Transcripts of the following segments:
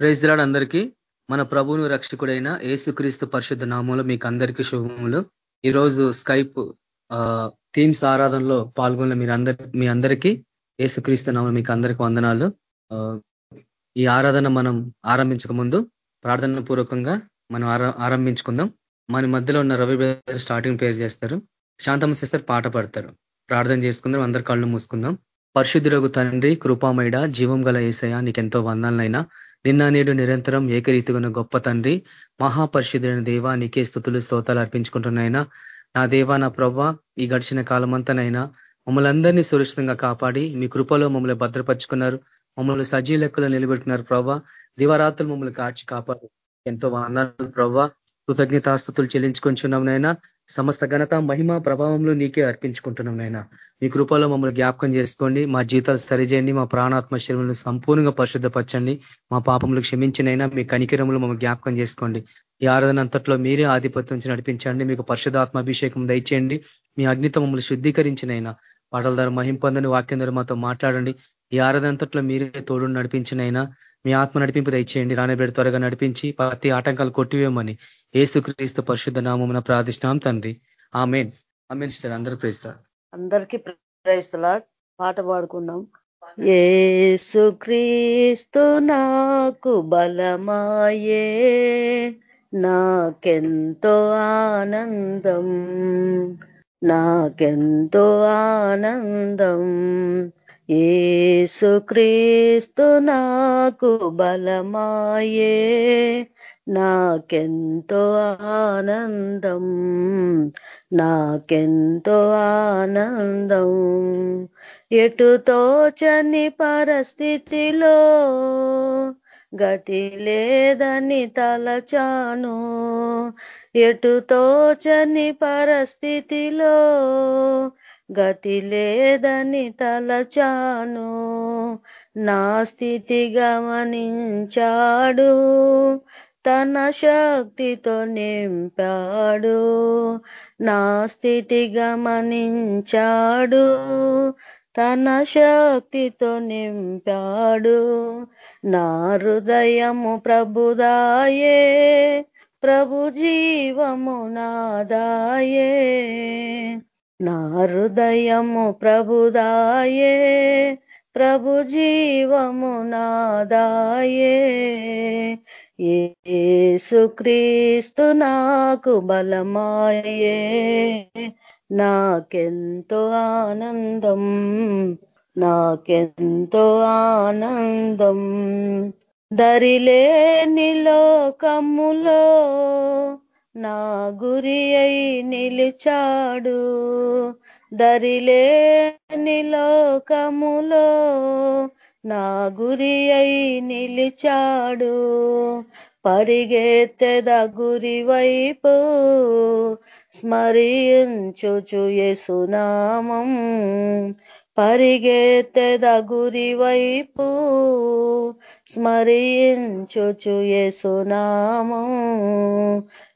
ప్రైజ్లాడ్ అందరికీ. మన ప్రభువును రక్షకుడైన ఏసుక్రీస్తు పరిశుద్ధ నామంలో మీకు అందరికీ శుభములు. ఈరోజు స్కైప్ థీమ్స్ ఆరాధనలో పాల్గొన్న మీరందరి మీ అందరికీ ఏసుక్రీస్తు నామం మీకు అందరికీ వందనాలు. ఈ ఆరాధన మనం ఆరంభించక ముందు ప్రార్థన పూర్వకంగా మనం ఆరంభించుకుందాం. మన మధ్యలో ఉన్న రవి స్టార్టింగ్ పేరు చేస్తారు. శాంతమ్మ సిస్టర్ పాట పాడతారు. ప్రార్థన చేసుకుందాం అందరి కళ్ళు మూసుకుందాం. పరిశుద్ధులకు తండ్రి కృపామైడ జీవం గల ఏసయ నీకెంతో వందాలనైనా నిన్న నేడు నిరంతరం ఏకరీతిగా గొప్ప తండ్రి మహాపరిశుద్ధులైన దేవ నీకే స్థుతులు స్తోతాలు అర్పించుకుంటున్నాయినా నా దేవ నా ప్రవ్వ ఈ గడిచిన కాలమంతనైనా మమ్మల్ని అందరినీ సురక్షితంగా కాపాడి మీ కృపలో మమ్మల్ని భద్రపరుచుకున్నారు మమ్మల్ని సజీ లెక్కలో నిలబెట్టుకున్నారు ప్రవ్వ. దివరాత్రులు మమ్మల్ని కాచి కాపాడు. ఎంతో వందనాలు ప్రవ్వ. కృతజ్ఞతాస్తుతులు చెల్లించుకుంటున్నాం నైనా సమస్త ఘనత మహిమ ప్రభావంలో నీకే అర్పించుకుంటున్నాం నాయన. మీ కృపలో మమ్మల్ని జ్ఞాపకం చేసుకోండి. మా జీతాలు సరిచేయండి. మా ప్రాణాత్మ శరీరంలో సంపూర్ణంగా పరిశుద్ధపరచండి. మా పాపములు క్షమించినైనా మీ కనికిరములు మమ్మల్ని జ్ఞాపకం చేసుకోండి. ఈ ఆరాధన అంతట్లో మీరే ఆధిపత్యం నడిపించండి. మీకు పరిశుధాత్మాభిషేకం దయచేయండి. మీ అగ్నితో మమ్మల్ని శుద్ధీకరించినైనా పాటల ద్వారా మహింపొందని వాక్యం ద్వారా మాతో మాట్లాడండి. ఈ ఆరాధన అంతట్లో మీరే తోడు నడిపించినైనా మీ ఆత్మ నడిపింపు దయచేయండి. రానబెడి త్వరగా నడిపించి ప్రతి ఆటంకాలు కొట్టివేమని ఏసుక్రీస్తు పరిశుద్ధ నామమున ప్రార్థిష్టాం తండ్రి. ఆమెన్. ఆమెన్ సార్ అందరూ ప్రేస్తారు అందరికీ ప్రైస్తలా పాట పాడుకుందాం. ఏసుక్రీస్తు నాకు బలమాయే నాకెంతో ఆనందం నాకెంతో ఆనందం. ఏసుక్రీస్తు నాకు బలమాయే నాకెంతో ఆనందం నాకెంతో ఆనందం. ఎటు తోచని పరిస్థితిలో గతి లేదని తలచాను ఎటు తోచని పరిస్థితిలో గతి లేదని తలచాను. నా స్థితి గమనించాడు. తన శక్తితో నింపాడు. నా స్థితి గమనించాడు. తన శక్తితో నింపాడు. నా హృదయము ప్రభుదాయే. ప్రభు జీవము నాదాయే. నా హృదయము ప్రభుదాయే ప్రభు జీవము నాదాయే. ఏసుక్రీస్తు నాకు బలమాయే నాకెంతో ఆనందం నాకెంతో ఆనందం. దరిలేని లోకములో నా గురి అయి నిలిచాడు. దరిలేని లోకములో నా గురి అయి నిలిచాడు. పరిగెత్తెద గురి వైపు స్మరించుచు సునామం పరిగెత్తెద గురి వైపు స్మరించుచు సునామం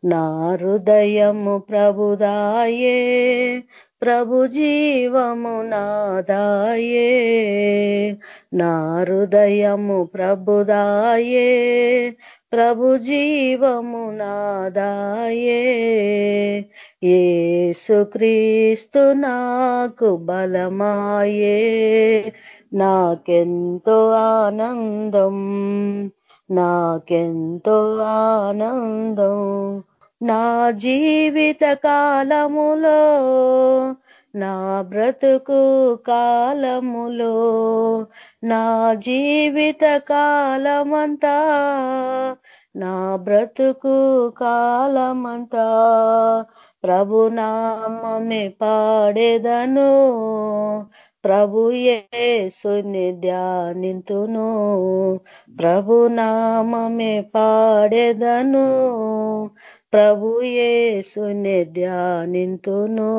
నా హృదయము ప్రభుదాయే ప్రభు జీవము నాదాయే. నా హృదయము ప్రభుదాయే ప్రభు జీవము నాదాయే. ఏసుక్రీస్తు నాకు బలమాయే నాకెంతో ఆనందం నాకెంతో ఆనందం. నా జీవిత కాలములో నా బ్రతుకు కాలములో నా జీవిత కాలమంతా నా బ్రతుకు కాలమంతా ప్రభునామే పాడేదను. ప్రభు ఏసుని ధ్యానింతును. ప్రభునామే పాడేదను. ప్రభు ఏసుని ధ్యానింతును.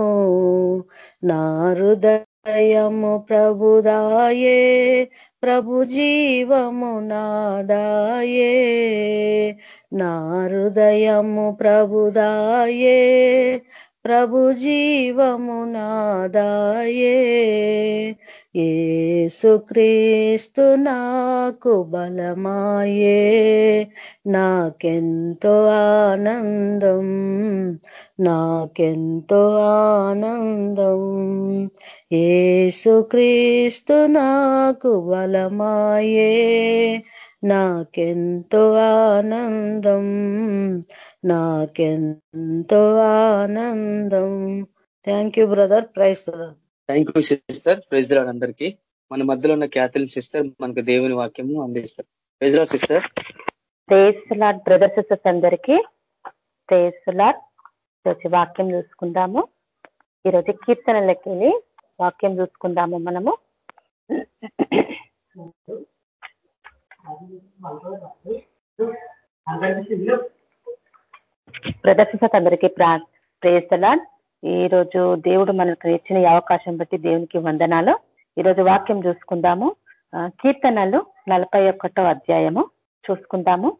నా హృదయము ప్రభుదాయే ప్రభు జీవము నాదాయే. నా హృదయము ప్రభుదాయే ప్రభు జీవము నాదాయే. ఏసుక్రీస్తు నాకు బలమాయే నాకెంతో ఆనందం నాకెంతో ఆనందం. ఏసుక్రీస్తు నాకు బలమాయే నాకెంతో ఆనందం నాకెంతో ఆనందం. Thank you brother praise brother thank you sister praise అందరికీ. మన మధ్యలో ఉన్న క్యాథలిన్ సిస్టర్ మనకు దేవుని వాక్యము అందిస్తారు. Praise sister praise Lord brother sisters అందరికీ. ప్రేస్లాడ్ ఈరోజు వాక్యం చూసుకుందాము. ఈరోజు కీర్తనలకి వెళ్ళి వాక్యం చూసుకుందాము మనము. ప్రదర్శించక అందరికీ ప్రేసలాడ్ ఈ రోజు దేవుడు మనకు ఇచ్చిన ఈ అవకాశం బట్టి దేవునికి వందనాలు. ఈరోజు వాక్యం చూసుకుందాము. కీర్తనలు నలభై అధ్యాయము చూసుకుందాము.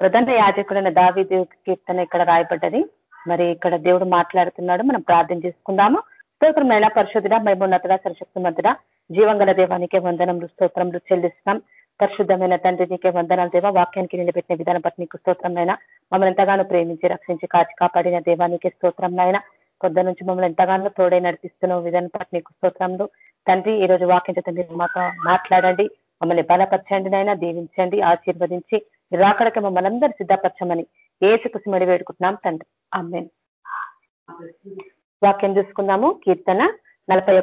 ప్రధాన యాజకుడైన దావిది కీర్తన ఇక్కడ రాయబడ్డది. మరి ఇక్కడ దేవుడు మాట్లాడుతున్నాడు. మనం ప్రార్థన చేసుకుందాము. స్తోత్రమైన పరిశుద్ధుడ మేమున్నతుడ సరశక్తి మధ్యుడ జీవంగల దేవానికే వందనం స్తోత్రములు చెల్లిస్తున్నాం. పరిశుద్ధమైన తండ్రి నీకే వందనాలు దేవ. వాక్యానికి నిలబెట్టిన విధానం బట్టి నీకు స్తోత్రంనైనా మమ్మల్ని ఎంతగానో ప్రేమించి రక్షించి కాచి కాపాడిన దేవానికి నాయన. కొద్ది నుంచి మమ్మల్ని ఎంతగానో తోడే నడిపిస్తున్న విధానం బట్టి నీకు స్తోత్రములు తండ్రి ఈ రోజు వాక్యం చేత మీరు మాతో మాట్లాడండి. మమ్మల్ని బలపరచండి నైనా దీవించండి ఆశీర్వదించి రాకడకి మమ్మల్ని అందరూ సిద్ధపరచమని ఏసుకు సిమడి వేడుకుంటున్నాం తండ్రి. అమ్మేన్ వాక్యం చూసుకుందాము. కీర్తన నలభై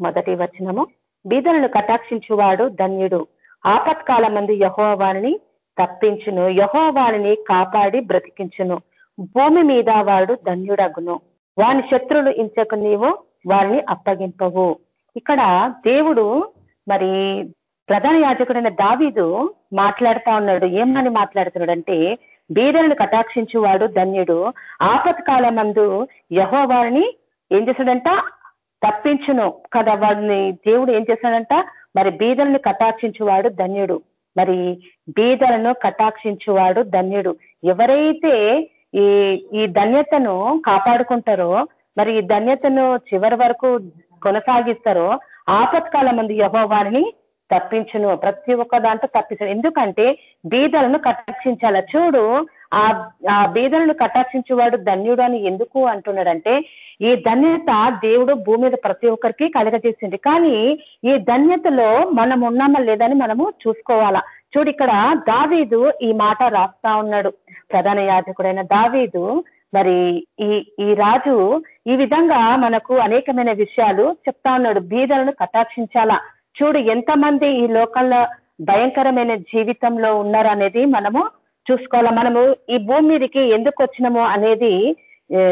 మొదటి వచనము. బీదలను కటాక్షించువాడు ధన్యుడు. ఆపత్కాల మంది యహోవాని తప్పించును. యహోవాని కాపాడి బ్రతికించును. భూమి మీద వాడు ధన్యుడగును. వాని శత్రులు ఇంచకు నీవు వారిని అప్పగింపవు. ఇక్కడ దేవుడు మరి ప్రధాన యాజకుడైన దావీదు మాట్లాడుతా ఉన్నాడు. ఏమని మాట్లాడుతున్నాడు అంటే బీదలను కటాక్షించువాడు ధన్యుడు. ఆపత్కాల మందు యహోవారిని ఏం చేశాడంట? తప్పించును. కదా వాడిని దేవుడు ఏం చేశాడంట? మరి బీదలను కటాక్షించువాడు ధన్యుడు. మరి బీదలను కటాక్షించువాడు ధన్యుడు. ఎవరైతే ఈ ఈ ధన్యతను కాపాడుకుంటారో మరి ఈ ధన్యతను చివరి వరకు కొనసాగిస్తారో ఆపత్కాల మంది యహోవారిని తప్పించును. ప్రతి ఒక్క దాంట్లో తప్పించను ఎందుకంటే బీదలను కటాక్షించాల? చూడు ఆ ఆ బీదలను కటాక్షించేవాడు ధన్యుడు అని ఎందుకు అంటున్నాడంటే ఈ ధన్యత దేవుడు భూమి మీద ప్రతి ఒక్కరికి కలగజేసింది. కానీ ఈ ధన్యతలో మనం ఉన్నామా లేదని మనము చూసుకోవాలా. చూడు ఇక్కడ దావీదు ఈ మాట రాస్తా ఉన్నాడు. ప్రధాన యాజకుడైన దావీదు మరి ఈ ఈ రాజు ఈ విధంగా మనకు అనేకమైన విషయాలు చెప్తా ఉన్నాడు. బీదలను కటాక్షించాలా. చూడు ఎంతమంది ఈ లోకంలో భయంకరమైన జీవితంలో ఉన్నారు అనేది మనము చూసుకోవాలా. మనము ఈ భూమి మీదకి ఎందుకు వచ్చినాము అనేది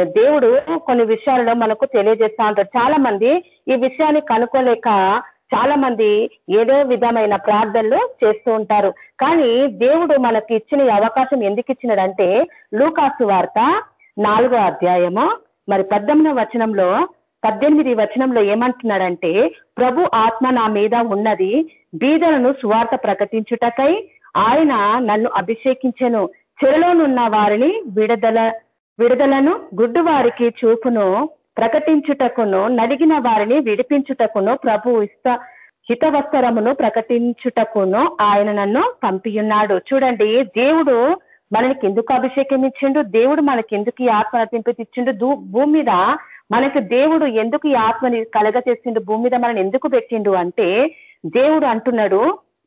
దేవుడు కొన్ని విషయాలలో మనకు తెలియజేస్తా ఉంటాడు. చాలా మంది ఈ విషయాన్ని కనుక్కోలేక చాలా మంది ఏదో విధమైన ప్రార్థనలు చేస్తూ ఉంటారు. కానీ దేవుడు మనకి ఇచ్చిన అవకాశం ఎందుకు ఇచ్చినాడంటే లూకాసు వార్త నాలుగో అధ్యాయము మరి పద్దెనిమిది వచనంలో పద్దెనిమిది వచనంలో ఏమంటున్నాడంటే ప్రభు ఆత్మ నా మీద ఉన్నది బీదలను సువార్త ప్రకటించుటకై ఆయన నన్ను అభిషేకించెను. చెరలోనున్న వారిని విడుదల విడుదలను గుడ్డు వారికి చూపును ప్రకటించుటకును నడిగిన వారిని విడిపించుటకును ప్రభు ఇస్త హితవస్త్రమును ప్రకటించుటకును ఆయన నన్ను పంపియున్నాడు. చూడండి దేవుడు మనకి ఎందుకు అభిషేకం ఇచ్చిండు? దేవుడు మనకి ఎందుకు ఈ ఆత్మ నటింపిచ్చిండు భూమి మీద మనకు దేవుడు ఎందుకు ఈ ఆత్మని కలగచేసిండు భూమి మీద మనని ఎందుకు పెట్టిండు అంటే దేవుడు అంటున్నాడు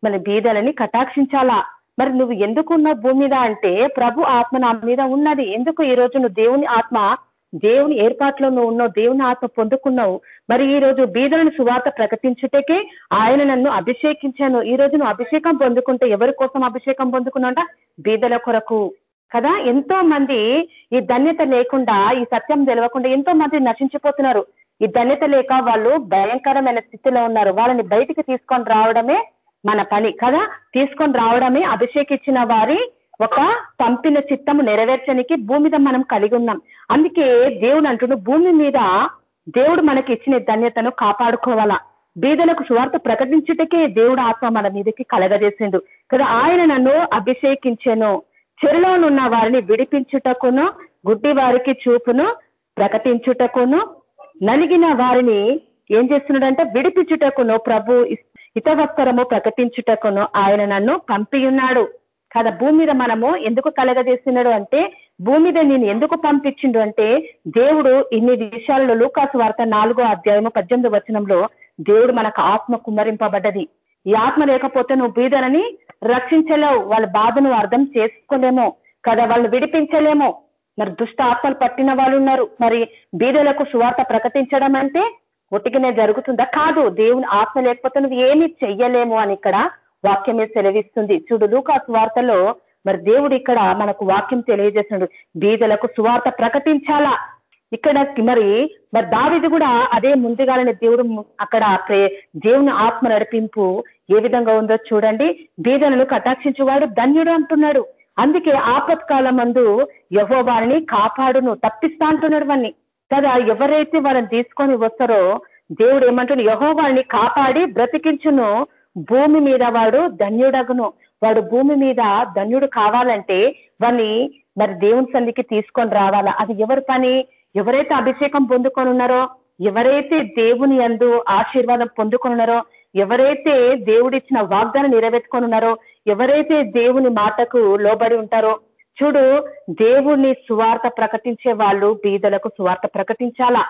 మన బీదలని కటాక్షించాలా? మరి నువ్వు ఎందుకున్న భూమి మీద అంటే ప్రభు ఆత్మ నా మీద ఉన్నది. ఎందుకు ఈ రోజు నువ్వు దేవుని ఆత్మ దేవుని ఏర్పాట్లో నువ్వు ఉన్నావు దేవుని ఆత్మ పొందుకున్నావు? మరి ఈ రోజు బీదలను సువార్త ప్రకటించుటకే ఆయన నన్ను అభిషేకించాను. ఈ రోజు నువ్వు అభిషేకం పొందుకుంటే ఎవరి కోసం అభిషేకం పొందుకున్నావుట? బీదల కొరకు. కదా? ఎంతో మంది ఈ ధన్యత లేకుండా ఈ సత్యం తెలవకుండా ఎంతో మంది నశించిపోతున్నారు. ఈ ధన్యత లేక వాళ్ళు భయంకరమైన స్థితిలో ఉన్నారు. వాళ్ళని బయటికి తీసుకొని రావడమే మన పని. కదా? తీసుకొని రావడమే అభిషేకించిన వారి ఒక పంపిన చిత్తము నెరవేర్చనికి భూమి మీద మనం కలిగి ఉన్నాం. అందుకే దేవుడు అంటుడు భూమి మీద దేవుడు మనకి ఇచ్చిన ధన్యతను కాపాడుకోవాలా? బీదలకు సువార్త ప్రకటించుటకే దేవుడు ఆత్మ మన మీదకి కలగజేసిండు. కదా? ఆయన నన్ను అభిషేకించెను. చెరులోనున్న వారిని విడిపించుటకును గుడ్డి వారికి చూపును ప్రకటించుటకును నలిగిన వారిని ఏం చేస్తున్నాడంటే విడిపించుటకును ప్రభు హితవత్తరము ప్రకటించుటకును ఆయన నన్ను పంపియున్నాడు. కదా భూమి మీద మనము ఎందుకు కలగజేస్తున్నాడు అంటే భూమి మీద నేను ఎందుకు పంపించిండు అంటే దేవుడు ఇన్ని విషయాలలో లూకాసు వార్త నాలుగో అధ్యాయము పద్దెనిమిది వచనంలో దేవుడు మనకు ఆత్మ కుమ్మరింపబడ్డది. ఈ ఆత్మ లేకపోతే నువ్వు బీదనని రక్షించలేవు వాళ్ళ బాధను అర్థం చేసుకోలేము. కదా వాళ్ళు విడిపించలేము. మరి దుష్ట ఆత్మలు పట్టిన వాళ్ళు ఉన్నారు. మరి బీదలకు సువార్త ప్రకటించడం అంటే ఒట్టిగానే జరుగుతుందా? కాదు దేవుని ఆత్మ లేకపోతే నువ్వు ఏమి చెయ్యలేము అని ఇక్కడ వాక్యమే సెలవిస్తుంది. చూడు లూకా సువార్తలో మరి దేవుడు ఇక్కడ మనకు వాక్యం తెలియజేస్తున్నాడు. బీదలకు సువార్త ప్రకటించాలా? ఇక్కడ మరి మరి దావిది కూడా అదే ముందుగాలని దేవుడు అక్కడ దేవుని ఆత్మ నడిపింపు ఏ విధంగా ఉందో చూడండి. బీదలను కటాక్షించేవాడు ధన్యుడు అంటున్నాడు. అందుకే ఆపత్కాలం మందు యహో వారిని కాపాడును తప్పిస్తా అంటున్నాడు వాడిని కదా ఎవరైతే వాళ్ళని తీసుకొని వస్తారో దేవుడు ఏమంటున్నాడు యహో వాళ్ళని కాపాడి బ్రతికించును. భూమి మీద వాడు ధన్యుడగును. వాడు భూమి మీద ధన్యుడు కావాలంటే వాళ్ళని మరి దేవుని సంధికి తీసుకొని రావాలా? అది ఎవరి పని? ఎవరైతే అభిషేకం పొందుకొని ఉన్నారో ఎవరైతే దేవుని అందు ఆశీర్వాదం పొందుకొని ఉన్నారో ఎవరైతే దేవుడిచ్చిన వాగ్దానం నెరవేర్చుకొని ఉన్నారో ఎవరైతే దేవుని మాటకు లోబడి ఉంటారో చూడు దేవుణ్ణి సువార్త ప్రకటించే వాళ్ళు బీదలకు సువార్త ప్రకటించాలా?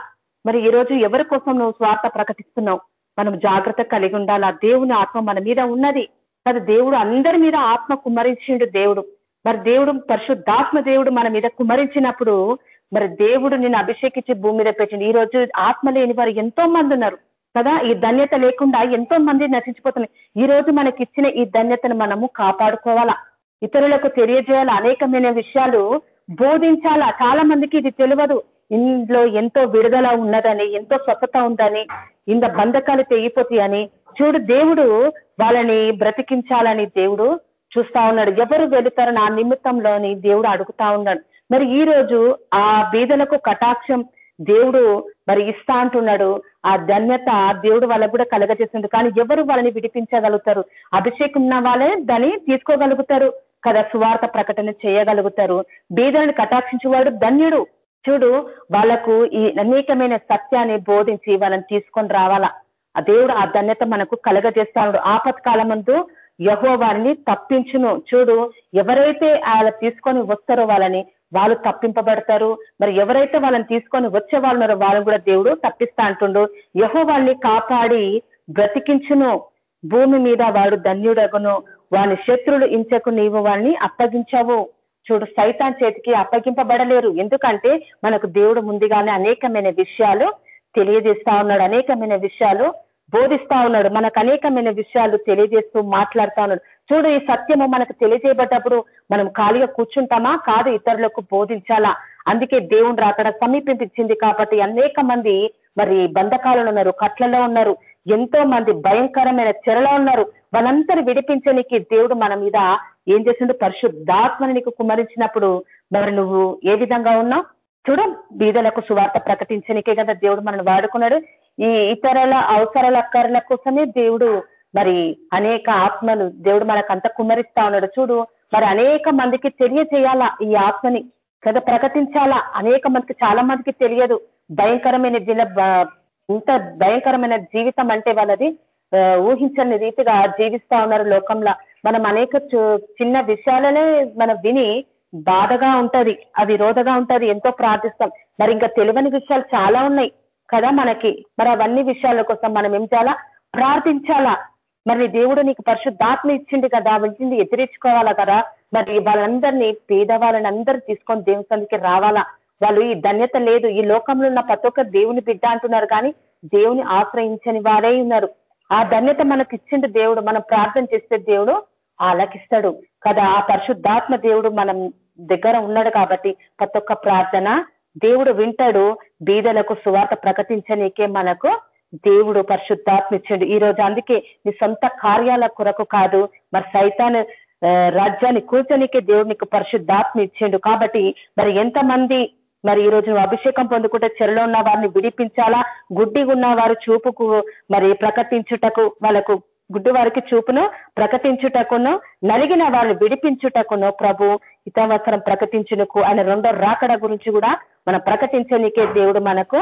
మరి ఈరోజు ఎవరి కోసం నువ్వు స్వార్థ ప్రకటిస్తున్నావు? మనం జాగ్రత్త కలిగి ఉండాలా? దేవుని ఆత్మ మన మీద ఉన్నది. మరి దేవుడు అందరి మీద ఆత్మ కుమ్మరించిండు దేవుడు. మరి దేవుడు పరిశుద్ధాత్మ దేవుడు మన మీద కుమరించినప్పుడు మరి దేవుడు నిన్ను అభిషేకించి భూమి మీద పెట్టిండు. ఈ రోజు ఆత్మ లేని వారు ఎంతో మంది ఉన్నారు. కదా? ఈ ధన్యత లేకుండా ఎంతో మంది నశించిపోతున్నాయి ఈ రోజు మనకి ఇచ్చిన ఈ ధన్యతను మనము కాపాడుకోవాలా? ఇతరులకు తెలియజేయాల. అనేకమైన విషయాలు బోధించాలా? చాలా మందికి ఇది తెలియదు. ఇందులో ఎంతో విడుదల ఉన్నదని ఎంతో స్వచ్ఛత ఉందని ఇంత బంధకాలు తెగిపోతాయని. చూడు దేవుడు వాళ్ళని బ్రతికించాలని దేవుడు చూస్తా ఉన్నాడు. ఎవరు వెళుతారు నా నిమిత్తంలోని దేవుడు అడుగుతా ఉన్నాడు. మరి ఈ రోజు ఆ బీదలకు కటాక్షం దేవుడు మరి ఇస్తా అంటున్నాడు. ఆ ధన్యత దేవుడు వాళ్ళకు కూడా కలగజేస్తుంది కానీ ఎవరు వాళ్ళని విడిపించగలుగుతారు? అభిషేకం ఉన్న వాళ్ళే దాన్ని తీసుకోగలుగుతారు. కదా సువార్త ప్రకటన చేయగలుగుతారు. బీదలను కటాక్షించేవాడు ధన్యుడు. చూడు వాళ్ళకు ఈ అనేకమైన సత్యాన్ని బోధించి వాళ్ళని తీసుకొని రావాలా? ఆ దేవుడు ఆ ధన్యత మనకు కలగజేస్తాడు. ఆపత్కాల ముందు యహో వారిని తప్పించును. చూడు ఎవరైతే వాళ్ళ తీసుకొని వస్తారో వాళ్ళని వాళ్ళు తప్పింపబడతారు. మరి ఎవరైతే వాళ్ళని తీసుకొని వచ్చే వాళ్ళున్నారో వాళ్ళని కూడా దేవుడు తప్పిస్తా అంటుండు. యహో వాళ్ళని కాపాడి బ్రతికించును. భూమి మీద వాడు ధన్యుడగును. వాని శత్రులు ఇంచకు నీవు వాడిని అప్పగించావు. చూడు సైతాన్ చేతికి అప్పగింపబడలేరు. ఎందుకంటే మనకు దేవుడు ముందుగానే అనేకమైన విషయాలు తెలియజేస్తా ఉన్నాడు. అనేకమైన విషయాలు బోధిస్తా ఉన్నాడు. మనకు అనేకమైన విషయాలు తెలియజేస్తూ మాట్లాడుతా ఉన్నాడు. చూడు ఈ సత్యము మనకు తెలియజేయబడ్డప్పుడు మనం ఖాళీగా కూర్చుంటామా? కాదు ఇతరులకు బోధించాలా? అందుకే దేవుని రాకడ సమీపించింది కాబట్టి అనేక మంది మరి బంధకాలలో ఉన్నారు కట్లలో ఉన్నారు. ఎంతో మంది భయంకరమైన చెరలో ఉన్నారు. వాళ్ళందరూ విడిపించడానికి దేవుడు మన మీద ఏం చేసిండు? పరిశుద్ధాత్మని నీకు కుమరించినప్పుడు మరి నువ్వు ఏ విధంగా ఉన్నావు? చూడు బీదలకు సువార్త ప్రకటించనికే కదా దేవుడు మనల్ని వాడుకున్నాడు. ఈ ఇతరుల అవసరాల అక్కర్ల కోసమే దేవుడు మరి అనేక ఆత్మలు దేవుడు మనకు అంత ఉన్నాడు. చూడు మరి అనేక మందికి తెలియచేయాలా ఈ ఆత్మని? కదా ప్రకటించాలా? అనేక మందికి చాలా మందికి తెలియదు. భయంకరమైన దిన ఇంత భయంకరమైన జీవితం అంటే వాళ్ళది. ఊహించని రీతిగా జీవిస్తా ఉన్నారు లోకంలో. మనం అనేక చిన్న విషయాలనే మనం విని బాధగా ఉంటది అది రోధగా ఉంటది ఎంతో ప్రార్థిస్తాం. మరి ఇంకా తెలియని విషయాలు చాలా ఉన్నాయి కదా మనకి. మరి అవన్నీ విషయాల కోసం మనం ఏం చేయాలా? ప్రార్థించాలా? మరి దేవుడు నీకు పరిశుద్ధాత్మ ఇచ్చింది కదా వచ్చింది ఎదిరించుకోవాలా కదా? మరి వాళ్ళందరినీ పేదవాళ్ళని అందరూ తీసుకొని దేవుని రావాలా? వాళ్ళు ఈ ధన్యత లేదు ఈ లోకంలో ఉన్న ప్రతి ఒక్క దేవుని బిడ్డ అంటున్నారు కానీ దేవుని ఆశ్రయించని వారే ఉన్నారు. ఆ ధన్యత మనకు ఇచ్చిండు దేవుడు మనం ప్రార్థన చేస్తే దేవుడు ఆలకిస్తాడు. కదా ఆ పరిశుద్ధాత్మ దేవుడు మనం దగ్గర ఉన్నాడు కాబట్టి ప్రతి ఒక్క ప్రార్థన దేవుడు వింటాడు. బీదలకు సువార్త ప్రకటించనీకే మనకు దేవుడు పరిశుద్ధాత్మ ఇచ్చిండు. ఈ రోజు అందుకే నీ సొంత కార్యాల కొరకు కాదు మరి సైతాన్ రాజ్యాన్ని కూర్చొనికే దేవుడు నీకు పరిశుద్ధాత్మ ఇచ్చిండు. కాబట్టి మరి ఎంతమంది మరి ఈ రోజు అభిషేకం పొందుకుంటే చెరలో ఉన్న వారిని విడిపించాలా? గుడ్డిగా ఉన్న వారు చూపుకు మరి ప్రకటించుటకు వాళ్ళకు గుడ్డి వారికి చూపును ప్రకటించుటకును నలిగిన వారిని విడిపించుటకును ప్రభు ఇతవసరం ప్రకటించుటకు ఆయన రెండో రాకడ గురించి కూడా మనం ప్రకటించనికే దేవుడు మనకు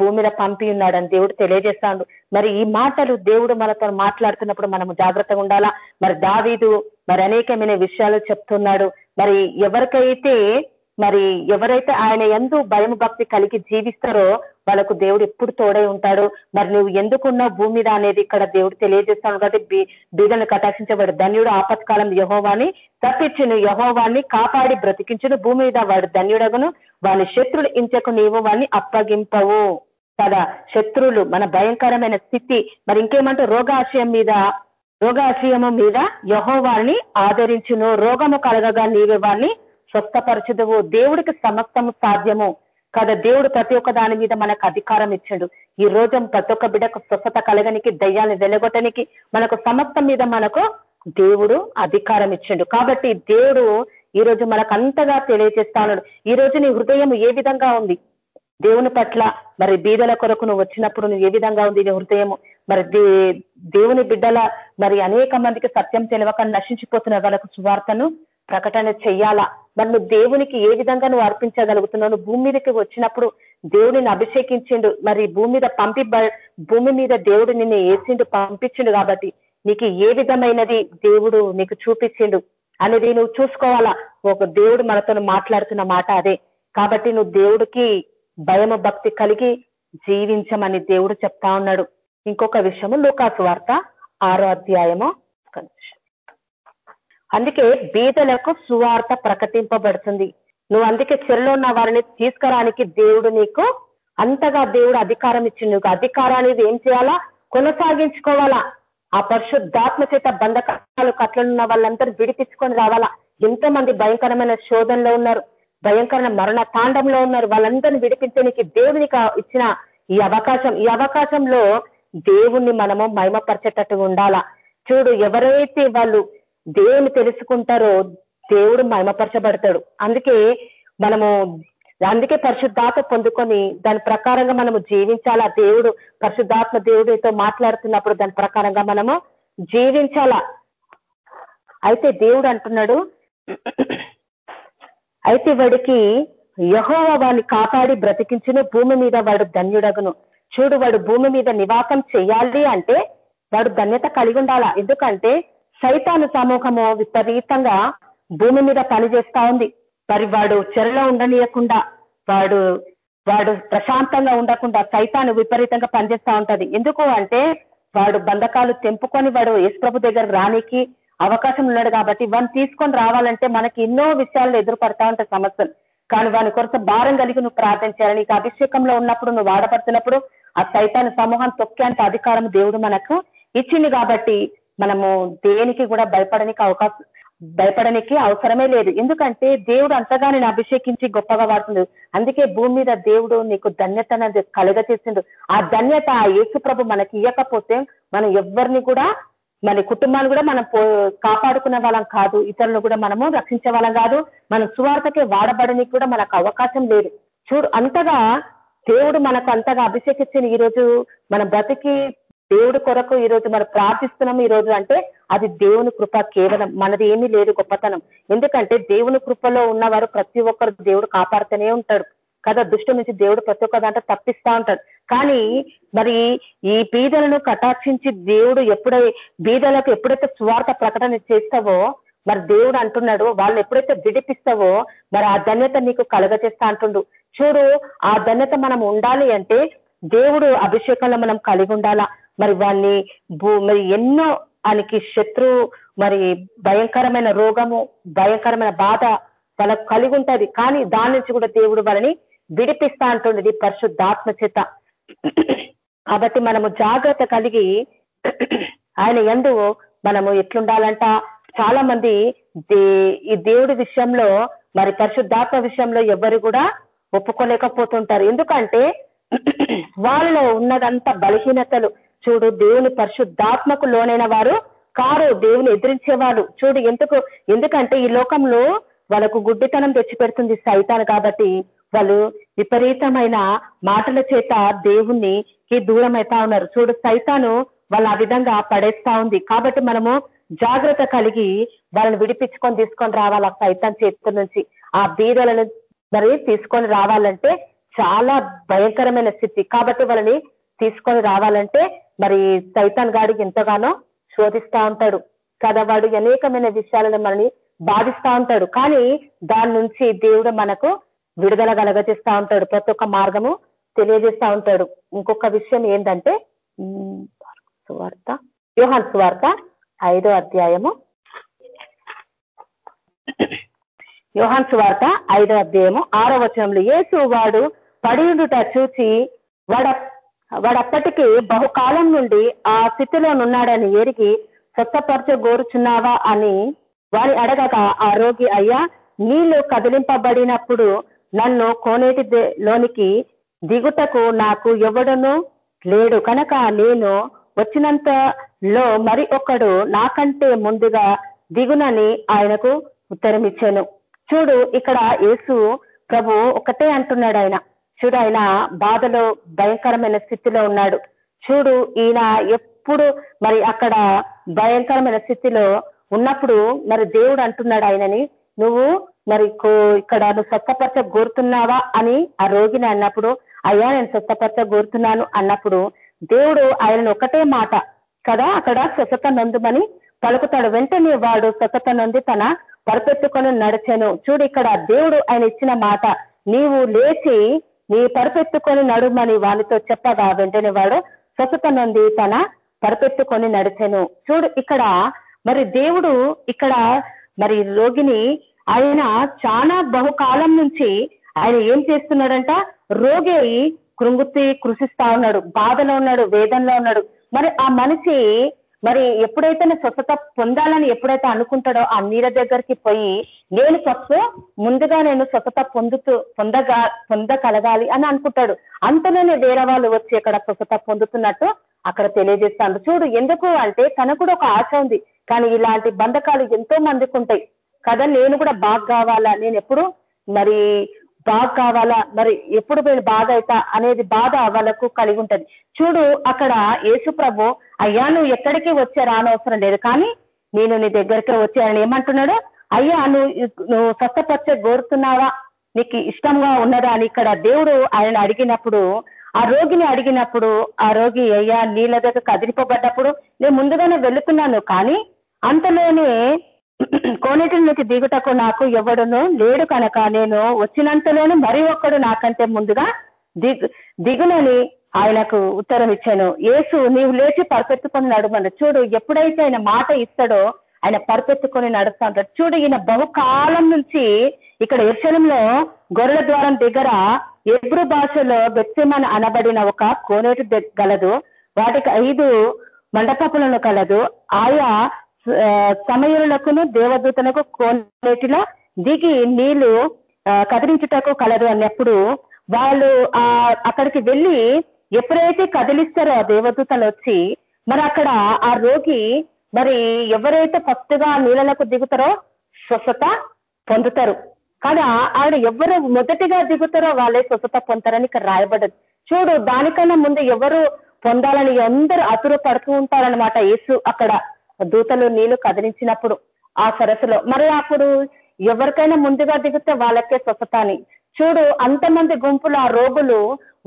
భూమి మీద పంపి ఉన్నాడని దేవుడు తెలియజేస్తాడు. మరి ఈ మాటలు దేవుడు మనతో మాట్లాడుతున్నప్పుడు మనము జాగ్రత్తగా ఉండాలా? మరి దావీదు మరి అనేకమైన విషయాలు చెప్తున్నాడు. మరి ఎవరికైతే మరి ఎవరైతే ఆయన ఎందు భయం భక్తి కలిగి జీవిస్తారో వాళ్ళకు దేవుడు ఎప్పుడు తోడై ఉంటాడు. మరి నువ్వు ఎందుకున్నావు భూమి మీద అనేది ఇక్కడ దేవుడు తెలియజేస్తాను కాబట్టి బీదలను కటాక్షించబడు ధన్యుడు ఆపత్కాలం యహోవాని తప్పించును. యహోవాన్ని కాపాడి బ్రతికించును. భూమి మీద వాడు ధన్యుడగును. వాని శత్రులు ఇంచకు నీవు వాడిని అప్పగింపవు. కదా? శత్రువులు మన భయంకరమైన స్థితి. మరి ఇంకేమంటే రోగాశయం మీద రోగాశయము మీద యహోవాన్ని ఆదరించును. రోగము కలగగా నీవే వాడిని స్వస్థపరచుదువు. దేవుడికి సమస్తము సాధ్యము. కదా దేవుడు ప్రతి ఒక్క దాని మీద మనకు అధికారం ఇచ్చాడు. ఈ రోజు ప్రతి ఒక్క బిడ్డకు స్వస్థత కలగనికి దయ్యాన్ని వెలగొట్టనికి మనకు సమస్తం మీద మనకు దేవుడు అధికారం ఇచ్చిండు. కాబట్టి దేవుడు ఈ రోజు మనకు అంతగా తెలియజేస్తా ఈ రోజు నీ హృదయం ఏ విధంగా ఉంది? దేవుని పట్ల మరి బీదల కొరకు నువ్వు వచ్చినప్పుడు నువ్వు ఏ విధంగా ఉంది నీ హృదయము? మరి దేవుని బిడ్డల మరి అనేక మందికి సత్యం తెలియక నశించిపోతున్న వాళ్ళకు సువార్తను ప్రకటన చెయ్యాలా? మరి నువ్వు దేవునికి ఏ విధంగా నువ్వు అర్పించగలుగుతున్నావు? భూమి మీదకి వచ్చినప్పుడు దేవుడిని అభిషేకించిండు. మరి భూమి మీద పంపి భూమి మీద దేవుడు నిన్ను వేసిండు పంపించిండు కాబట్టి నీకు ఏ విధమైనది దేవుడు నీకు చూపించిండు అనేది నువ్వు చూసుకోవాలా? ఒక దేవుడు మనతో మాట్లాడుతున్న మాట అదే. కాబట్టి నువ్వు దేవుడికి భయము భక్తి కలిగి జీవించమని దేవుడు చెప్తా ఉన్నాడు. ఇంకొక విషయము లోకాసు వార్త ఆరో అధ్యాయము అందుకే బీదలకు సువార్త ప్రకటింపబడుతుంది. నువ్వు అందుకే చెరలో ఉన్న వారిని తీసుకురానికి దేవుడు నీకు అంతగా దేవుడు అధికారం ఇచ్చింది నీకు అధికారాన్ని ఏం చేయాలా? కొనసాగించుకోవాలా? ఆ పరిశుద్ధాత్మ చేత బంధకాలు కట్లనున్న వాళ్ళందరూ విడిపించుకొని రావాలా? ఎంతమంది భయంకరమైన శోధనలో ఉన్నారు భయంకరమైన మరణ తాండంలో ఉన్నారు. వాళ్ళందరినీ విడిపించడానికి దేవునికి ఇచ్చిన ఈ అవకాశం. ఈ అవకాశంలో దేవుణ్ణి మనము మహిమపరచేటట్టుగా ఉండాలా? చూడు ఎవరైతే వాళ్ళు దేవుని తెలుసుకుంటారో దేవుడు మహిమపరచబడతాడు. అందుకే మనము అందుకే పరిశుద్ధాత్మ పొందుకొని దాని ప్రకారంగా మనము జీవించాలా? దేవుడు పరిశుద్ధాత్మ దేవుడితో మాట్లాడుతున్నప్పుడు దాని ప్రకారంగా మనము జీవించాలా? అయితే దేవుడు అంటున్నాడు అయితే వాడికి యహోవ వాడిని కాపాడి బ్రతికించిన భూమి మీద వాడు ధన్యుడగును. చూడు వాడు భూమి మీద నివాసం చేయాలి అంటే వాడు ధన్యత కలిగి ఉండాలా? ఎందుకంటే సైతాను సమూహము విపరీతంగా భూమి మీద పనిచేస్తా ఉంది. మరి వాడు చెరలో ఉండనీయకుండా వాడు వాడు ప్రశాంతంగా ఉండకుండా సైతాను విపరీతంగా పనిచేస్తా ఉంటది. ఎందుకు అంటే వాడు బంధకాలు తెంపుకొని వాడు యేసుప్రభు దగ్గర రానికి అవకాశం ఉన్నాడు కాబట్టి వాడిని తీసుకొని రావాలంటే మనకి ఎన్నో విషయాలు ఎదురుపడతా ఉంటాయి సమస్యలు. కానీ వాని కొరత భారం కలిగి నువ్వు ప్రార్థించాలి నీకు అభిషేకంలో ఉన్నప్పుడు నువ్వు వాడపడుతున్నప్పుడు ఆ సైతాన్ని సమూహం తొక్కే అంత అధికారం దేవుడు మనకు ఇచ్చింది కాబట్టి మనము దేనికి కూడా భయపడనికి అవకాశం భయపడనికి అవసరమే లేదు. ఎందుకంటే దేవుడు అంతగా నేను అభిషేకించి గొప్పగా వాడుతుంది అందుకే భూమి మీద దేవుడు నీకు ధన్యత అనేది కలుగచేసిండు. ఆ ధన్యత ఆ యేసు ప్రభు మనకి ఇవ్వకపోతే మనం ఎవరిని కూడా మన కుటుంబాన్ని కూడా మనం కాపాడుకునే వాళ్ళం కాదు. ఇతరులను కూడా మనము రక్షించే వాళ్ళం కాదు. మన సువార్తకే వాడబడనికి కూడా మనకు అవకాశం లేదు. చూడు అంతగా దేవుడు మనకు అంతగా అభిషేకించిన ఈరోజు మన బ్రతికి దేవుడి కొరకు ఈరోజు మనం ప్రార్థిస్తున్నాం ఈ రోజు అంటే అది దేవుని కృప కేవలం మనది ఏమీ లేదు గొప్పతనం. ఎందుకంటే దేవుని కృపలో ఉన్నవారు ప్రతి ఒక్కరు దేవుడు కాపాడుతూనే ఉంటాడు. కదా? దుష్టు నుంచి దేవుడు ప్రతి ఒక్క దాంట్లో తప్పిస్తా ఉంటాడు. కానీ మరి ఈ బీదలను కటాక్షించి దేవుడు ఎప్పుడై బీదలకు ఎప్పుడైతే స్వార్థ ప్రకటన చేస్తావో మరి దేవుడు అంటున్నాడు వాళ్ళు ఎప్పుడైతే విడిపిస్తావో మరి ఆ ధన్యత నీకు కలగచేస్తా అంటుండు. చూడు ఆ ధన్యత మనం ఉండాలి అంటే దేవుడు అభిషేకంలో మనం కలిగి ఉండాలా? మరి వాళ్ళని మరి ఎన్నో ఆయనకి శత్రు మరి భయంకరమైన రోగము భయంకరమైన బాధ వాళ్ళకు కలిగి ఉంటది. కానీ దాని నుంచి కూడా దేవుడు వాళ్ళని విడిపిస్తా అంటుండేది పరిశుద్ధాత్మ చేత. కాబట్టి మనము జాగ్రత్త కలిగి ఆయన ఎందు మనము ఎట్లుండాలంట? చాలా మంది ఈ దేవుడి విషయంలో మరి పరిశుద్ధాత్మ విషయంలో ఎవరు కూడా ఒప్పుకోలేకపోతుంటారు. ఎందుకంటే వాళ్ళలో ఉన్నదంతా బలహీనతలు చూడు దేవుని పరిశుద్ధాత్మకు లోనైన వారు కారు దేవుని ఎదిరించేవాడు చూడు ఎందుకు ఎందుకంటే ఈ లోకంలో వాళ్ళకు గుడ్డితనం తెచ్చిపెడుతుంది సైతాను కాబట్టి వాళ్ళు విపరీతమైన మాటల చేత దేవుణ్ణి దూరం అవుతా ఉన్నారు. చూడు సైతాను వాళ్ళు ఆ విధంగా పడేస్తా ఉంది. కాబట్టి మనము జాగ్రత్త కలిగి వాళ్ళని విడిపించుకొని తీసుకొని రావాలి ఆ సైతాన్ చేతుల నుంచి. ఆ బీదలను మరి తీసుకొని రావాలంటే చాలా భయంకరమైన స్థితి. కాబట్టి వాళ్ళని తీసుకొని రావాలంటే మరి సైతాన్ గాడికి ఎంతగానో శోధిస్తా ఉంటాడు. కదా వాడు అనేకమైన విషయాలను మనని బాధిస్తా ఉంటాడు. కానీ దాని నుంచి దేవుడు మనకు విడుదల కలగజేస్తా ఉంటాడు. ప్రతి ఒక్క మార్గము తెలియజేస్తా ఉంటాడు. ఇంకొక విషయం ఏంటంటే సువార్త యోహాన్ సువార్త ఐదో అధ్యాయము. యోహాన్ సువార్త ఐదో అధ్యాయము ఆరో వచనంలో ఏసు వాడు పడియుడుట చూచి వాడ వాడప్పటికీ బహుకాలం నుండి ఆ స్థితిలో ఉన్నాడని ఎరిగి గోరుచున్నావా అని వారి అడగక ఆ రోగి అయ్యా నీళ్ళు కదిలింపబడినప్పుడు నన్ను కోనేటి లోనికి దిగుటకు నాకు ఎవడను లేడు. కనుక నేను వచ్చినంతలో మరి ఒకడు నాకంటే ముందుగా దిగునని ఆయనకు ఉత్తరమిచ్చాను. చూడు ఇక్కడ యేసు ప్రభు ఒకటే అంటున్నాడు ఆయన చూడు ఆయన బాధలో భయంకరమైన స్థితిలో ఉన్నాడు. చూడు ఈయన ఎప్పుడు మరి అక్కడ భయంకరమైన స్థితిలో ఉన్నప్పుడు మరి దేవుడు అంటున్నాడు ఆయనని నువ్వు మరి ఇక్కడ నువ్వు స్వస్థపరచ కోరుతున్నావా అని ఆ రోగిని అన్నప్పుడు అయ్యా నేను స్వస్థపరచ కోరుతున్నాను అన్నప్పుడు దేవుడు ఆయనను ఒకటే మాట కదా అక్కడ స్వచ్ఛత నందుమని పలుకుతాడు. వెంటనే వాడు స్వచ్ఛత నొంది తన పరపెత్తుకొని నడిచాను. చూడు ఇక్కడ దేవుడు ఆయన ఇచ్చిన మాట నీవు లేచి నీ పరపెత్తుకొని నడుమని వానితో చెప్పగా వెంటనే వాడు స్వస్థత నుండి తన పరపెత్తుకొని నడిచాను. చూడు ఇక్కడ మరి దేవుడు ఇక్కడ మరి రోగిని ఆయన చాలా బహుకాలం నుంచి ఆయన ఏం చేస్తున్నాడంట? రోగి కృంగుతి కృషిస్తా ఉన్నాడు బాధలో ఉన్నాడు వేదనలో ఉన్నాడు. మరి ఆ మనిషి మరి ఎప్పుడైతే స్వస్థత పొందాలని ఎప్పుడైతే అనుకుంటాడో ఆ నీర దగ్గరికి పోయి నేను ఫస్ట్ ముందుగా నేను సొసత పొందుతూ పొందగా పొందగలగాలి అని అనుకుంటాడు. అంతలోనే వేరే వాళ్ళు వచ్చి అక్కడ స్వస్థత పొందుతున్నట్టు అక్కడ తెలియజేస్తాను. చూడు ఎందుకు అంటే తనకు కూడా ఒక ఆశ ఉంది. కానీ ఇలాంటి బంధకాలు ఎంతో మందికి ఉంటాయి. కదా నేను కూడా బాగా కావాలా? నేను ఎప్పుడు? మరి బాగా కావాలా? మరి ఎప్పుడు నేను బాగా అవుతా? అనేది బాధ వాళ్ళకు కలిగి ఉంటుంది. చూడు అక్కడ యేసు ప్రభు అయ్యా నువ్వు ఎక్కడికి వచ్చే రానవసరం లేదు. కానీ నేను నీ దగ్గరికే వచ్చానని ఏమంటున్నాడు? అయ్యా నువ్వు నువ్వు స్వస్థపరిచే కోరుతున్నావా? నీకు ఇష్టంగా ఉన్నదా? అని ఇక్కడ దేవుడు ఆయన అడిగినప్పుడు ఆ రోగిని అడిగినప్పుడు ఆ రోగి అయ్యా నీళ్ళ దగ్గర కదిలిపబడ్డప్పుడు నేను ముందుగానే వెళుతున్నాను కానీ అంతలోనే కోనేటిలోకి దిగుటకు నాకు ఎవడును లేడు కనుక నేను వచ్చినంతలోనే మరి ఒక్కడు నాకంటే ముందుగా దిగు దిగునని ఆయనకు ఉత్తరం ఇచ్చాను. ఏసు నీవు లేచి పరపెత్తుకొని నడుమను. చూడు ఎప్పుడైతే ఆయన మాట ఇస్తాడో ఆయన పరిపెత్తుకొని నడుస్తూ ఉంటాడు. చూడు ఈయన బహుకాలం నుంచి ఇక్కడ ఎర్శలంలో గొర్రెల ద్వారం దగ్గర ఎబ్రు భాషలో వ్యక్తిమని అనబడిన ఒక కోనేటి గలదు. వాటికి ఐదు మండపములను కలదు. ఆయా సమయులకును దేవదూతలకు కోనేటిలో దిగి నీళ్ళు కదిలించుటకు కలదు అన్నప్పుడు వాళ్ళు ఆ అక్కడికి వెళ్ళి ఎప్పుడైతే కదిలిస్తారో దేవదూతలు వచ్చి మరి అక్కడ ఆ రోగి మరి ఎవరైతే ఫస్ట్ నీళ్ళలకు దిగుతారో స్వస్థత పొందుతారు. కదా ఆవిడ ఎవరు మొదటిగా దిగుతారో వాళ్ళే స్వస్థత పొందుతారని ఇక్కడ రాయబడ్డది. చూడు దానికన్నా ముందు ఎవరు పొందాలని అందరూ అతురు పడుతూ ఉంటారనమాట యేసు అక్కడ. దూతలు నీళ్ళు కదిలించినప్పుడు ఆ సరస్సులో. మరి అప్పుడు ఎవరికైనా ముందుగా దిగితే వాళ్ళకే స్వస్థత అని. చూడు అంతమంది గుంపులు ఆ రోగులు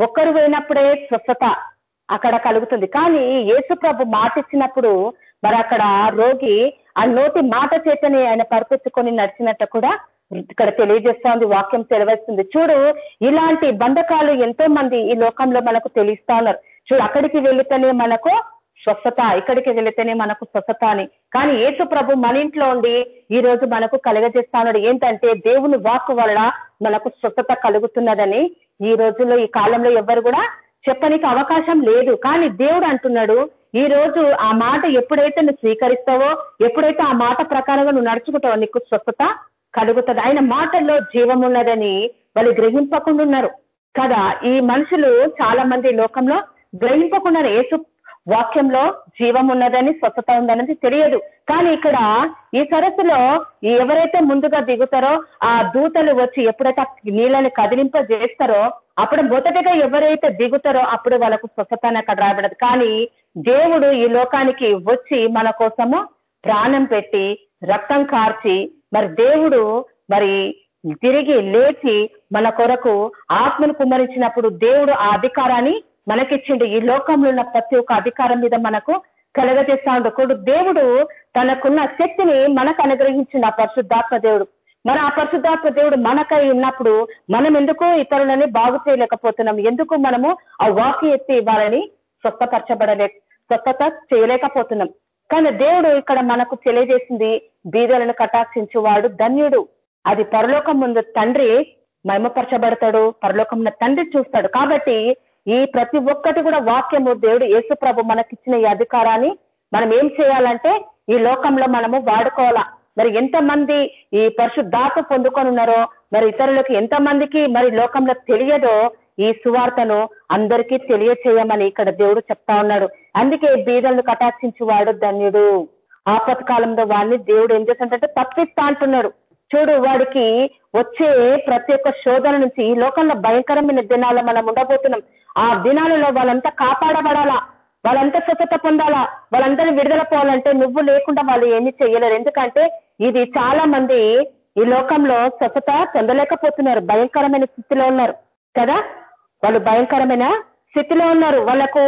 ఒక్కరు పోయినప్పుడే స్వస్థత అక్కడ కలుగుతుంది. కానీ యేసు ప్రభు మాటిచ్చినప్పుడు మరి అక్కడ రోగి ఆ నోటి మాట చేతని ఆయన పరిపెత్తుకొని నడిచినట్టు కూడా ఇక్కడ తెలియజేస్తోంది వాక్యం తెలివేస్తుంది చూడు ఇలాంటి బంధకాలు ఎంతో మంది ఈ లోకంలో మనకు తెలియస్తా ఉన్నారు. చూడు అక్కడికి వెళితేనే మనకు స్వస్థత ఇక్కడికి వెళితేనే మనకు స్వస్థత అని. కానీ ఏసు ప్రభు మన ఇంట్లో ఉండి ఈ రోజు మనకు కలగజేస్తా ఉన్నాడు. ఏంటంటే దేవుని వాక్కు వలన మనకు స్వస్థత కలుగుతున్నదని ఈ రోజుల్లో ఈ కాలంలో ఎవరు కూడా చెప్పనికి అవకాశం లేదు. కానీ దేవుడు అంటున్నాడు ఈ రోజు ఆ మాట ఎప్పుడైతే నువ్వు స్వీకరిస్తావో ఎప్పుడైతే ఆ మాట ప్రకారంగా నువ్వు నడుచుకుంటావో నీకు స్వస్థత కలుగుతుంది. ఆయన మాటల్లో జీవం ఉన్నదని వాళ్ళు గ్రహింపకుండా ఉన్నారు. కదా ఈ మనుషులు చాలా మంది లోకంలో గ్రహింపకుండా ఏసు వాక్యంలో జీవం ఉన్నదని స్వచ్ఛత ఉందనేది తెలియదు. కానీ ఇక్కడ ఈ సరస్సులో ఎవరైతే ముందుగా దిగుతారో ఆ దూతలు వచ్చి ఎప్పుడైతే నీళ్ళని కదిలింప చేస్తారో అప్పుడు మొదటిగా ఎవరైతే దిగుతారో అప్పుడు వాళ్ళకు స్వచ్ఛత అక్కడ రాబడదు. కానీ దేవుడు ఈ లోకానికి వచ్చి మన కోసము ప్రాణం పెట్టి రక్తం కార్చి మరి దేవుడు మరి తిరిగి లేచి మన కొరకు ఆత్మను కుమ్మరించినప్పుడు దేవుడు ఆ అధికారాన్ని మనకిచ్చిండు. ఈ లోకంలో ఉన్న ప్రతి ఒక్క అధికారం మీద మనకు కలగజేస్తా ఉండకూడదు దేవుడు తనకున్న శక్తిని మనకు అనుగ్రహించిన పరిశుద్ధాత్మ దేవుడు. మన ఆ పరిశుద్ధాత్మ దేవుడు మనకై ఉన్నప్పుడు మనం ఎందుకు ఇతరులని బాగు చేయలేకపోతున్నాం? ఎందుకు మనము ఆ వాకి ఎత్తి వాళ్ళని స్వస్థపరచబడలే స్వచ్ఛత చేయలేకపోతున్నాం. కానీ దేవుడు ఇక్కడ మనకు తెలియజేసింది బీదలను కటాక్షించువాడు ధన్యుడు. అది పరలోకం ముందు తండ్రి మహిమపరచబడతాడు పరలోకం తండ్రి చూస్తాడు. కాబట్టి ఈ ప్రతి ఒక్కటి కూడా వాక్యము దేవుడు యేసు ప్రభు మనకిచ్చిన ఈ అధికారాన్ని మనం ఏం చేయాలంటే ఈ లోకంలో మనము వాడుకోవాలా. మరి ఎంతమంది ఈ పరిశుద్ధాత పొందుకొని ఉన్నారో మరి ఇతరులకు ఎంతమందికి మరి లోకంలో తెలియదో ఈ సువార్తను అందరికీ తెలియచేయమని ఇక్కడ దేవుడు చెప్తా ఉన్నాడు. అందుకే బీదలను కటాక్షించువాడు ధన్యుడు. ఆపత్కాలంలో వాడిని దేవుడు ఏం చేస్తుంటే తప్పిస్తా అంటున్నాడు. చూడు వాడికి వచ్చే ప్రతి ఒక్క శోధన నుంచి ఈ లోకంలో భయంకరమైన దినాలు మనం ఉండబోతున్నాం. ఆ దినాలలో వాళ్ళంతా కాపాడబడాలా? వాళ్ళంతా స్వచ్ఛత పొందాలా? వాళ్ళందరూ విడుదల పోవాలంటే నువ్వు లేకుండా వాళ్ళు ఏమి చేయలేరు. ఎందుకంటే ఇది చాలా మంది ఈ లోకంలో స్వచ్ఛత పొందలేకపోతున్నారు. భయంకరమైన స్థితిలో ఉన్నారు. కదా? వాళ్ళు భయంకరమైన? స్థితిలో ఉన్నారు. వాళ్ళకు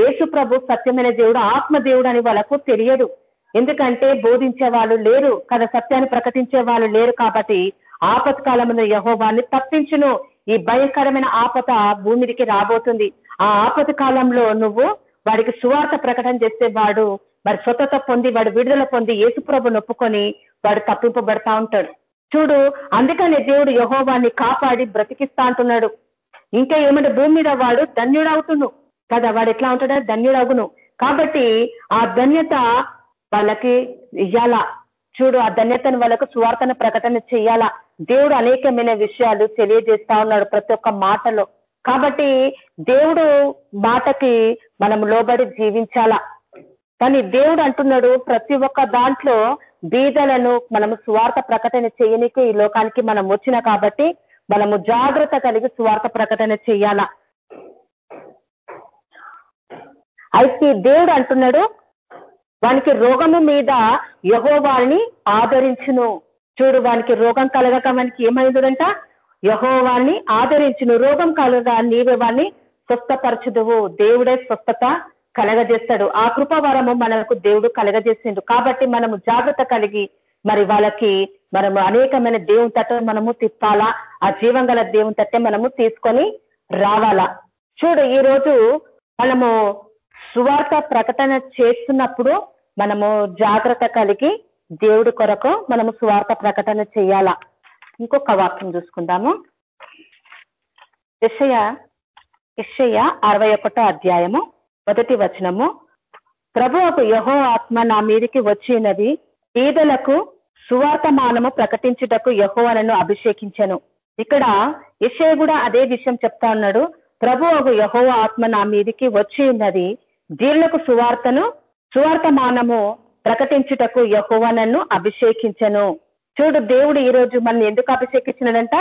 యేసు ప్రభు సత్యమైన దేవుడు ఆత్మదేవుడు అని వాళ్ళకు తెలియదు. ఎందుకంటే బోధించే వాళ్ళు లేరు. కదా సత్యాన్ని ప్రకటించే వాళ్ళు లేరు కాబట్టి ఆపత్ కాలమైన యహోవాన్ని తప్పించును. ఈ భయంకరమైన ఆపత భూమికి రాబోతుంది. ఆ ఆపత కాలంలో నువ్వు వాడికి సువార్త ప్రకటన చేస్తే వాడు వారి స్వతత పొంది వాడు విడుదల పొంది యేసుప్రభు నొప్పుకొని వాడు తప్పింపబడతా ఉంటాడు. చూడు అందుకనే దేవుడు యహోవాన్ని కాపాడి బ్రతికిస్తా అంటున్నాడు. ఇంకా ఏమంటే భూమి మీద వాడు ధన్యుడవుతును. కదా వాడు ఎట్లా ఉంటాడో ధన్యుడవును కాబట్టి ఆ ధన్యత వాళ్ళకి ఇయ్యాలా? చూడు ఆ ధన్యతను వాళ్ళకు సువార్తన ప్రకటన చేయాల దేవుడు అనేకమైన విషయాలు తెలియజేస్తా ఉన్నాడు ప్రతి ఒక్క మాటలో. కాబట్టి దేవుడు మాటకి మనం లోబడి జీవించాల? కానీ దేవుడు అంటున్నాడు ప్రతి ఒక్క దాంట్లో బీదలను మనము స్వార్థ ప్రకటన చేయనికి ఈ లోకానికి మనం వచ్చిన కాబట్టి మనము జాగ్రత్త కలిగి స్వార్థ ప్రకటన చేయాలా? అయితే దేవుడు అంటున్నాడు వానికి రోగము మీద యహో వారిని ఆదరించును. చూడు వానికి రోగం కలగక వానికి ఏమైందంట యహో వారిని ఆదరించును. రోగం కలగ నీవే వాడిని స్వస్థపరచుదువు. దేవుడే స్వస్థత కలగజేస్తాడు. ఆ కృపవరము మనకు దేవుడు కలగజేసిండు. కాబట్టి మనము జాగ్రత్త కలిగి మరి వాళ్ళకి మనము అనేకమైన దేవుని తట్ట మనము తిప్పాలా? ఆ జీవం గల దేవుని తట్టే మనము తీసుకొని రావాలా? చూడు ఈ రోజు మనము సువార్త ప్రకటన చేస్తున్నప్పుడు మనము జాగ్రత్త కలిగి దేవుడి కొరకు మనము సువార్త ప్రకటన చేయాలా? ఇంకొక వాక్యం చూసుకుందాము. ఇషయ ఇషయ అరవై ఒకటో అధ్యాయము మొదటి వచనము. ప్రభు ఒక యహో ఆత్మ నా మీదికి వచ్చినది. పేదలకు సువార్తమానము ప్రకటించుటకు యహోవనను అభిషేకించను. ఇక్కడ యశయ కూడా అదే విషయం చెప్తా ఉన్నాడు. ప్రభు ఒక యహోవ ఆత్మ నా మీదికి వచ్చి ఉన్నది. దీనులకు సువార్తను సువార్తమానము ప్రకటించుటకు యహోవనను అభిషేకించను. చూడు దేవుడు ఈ రోజు మన ఎందుకు అభిషేకించినడంట?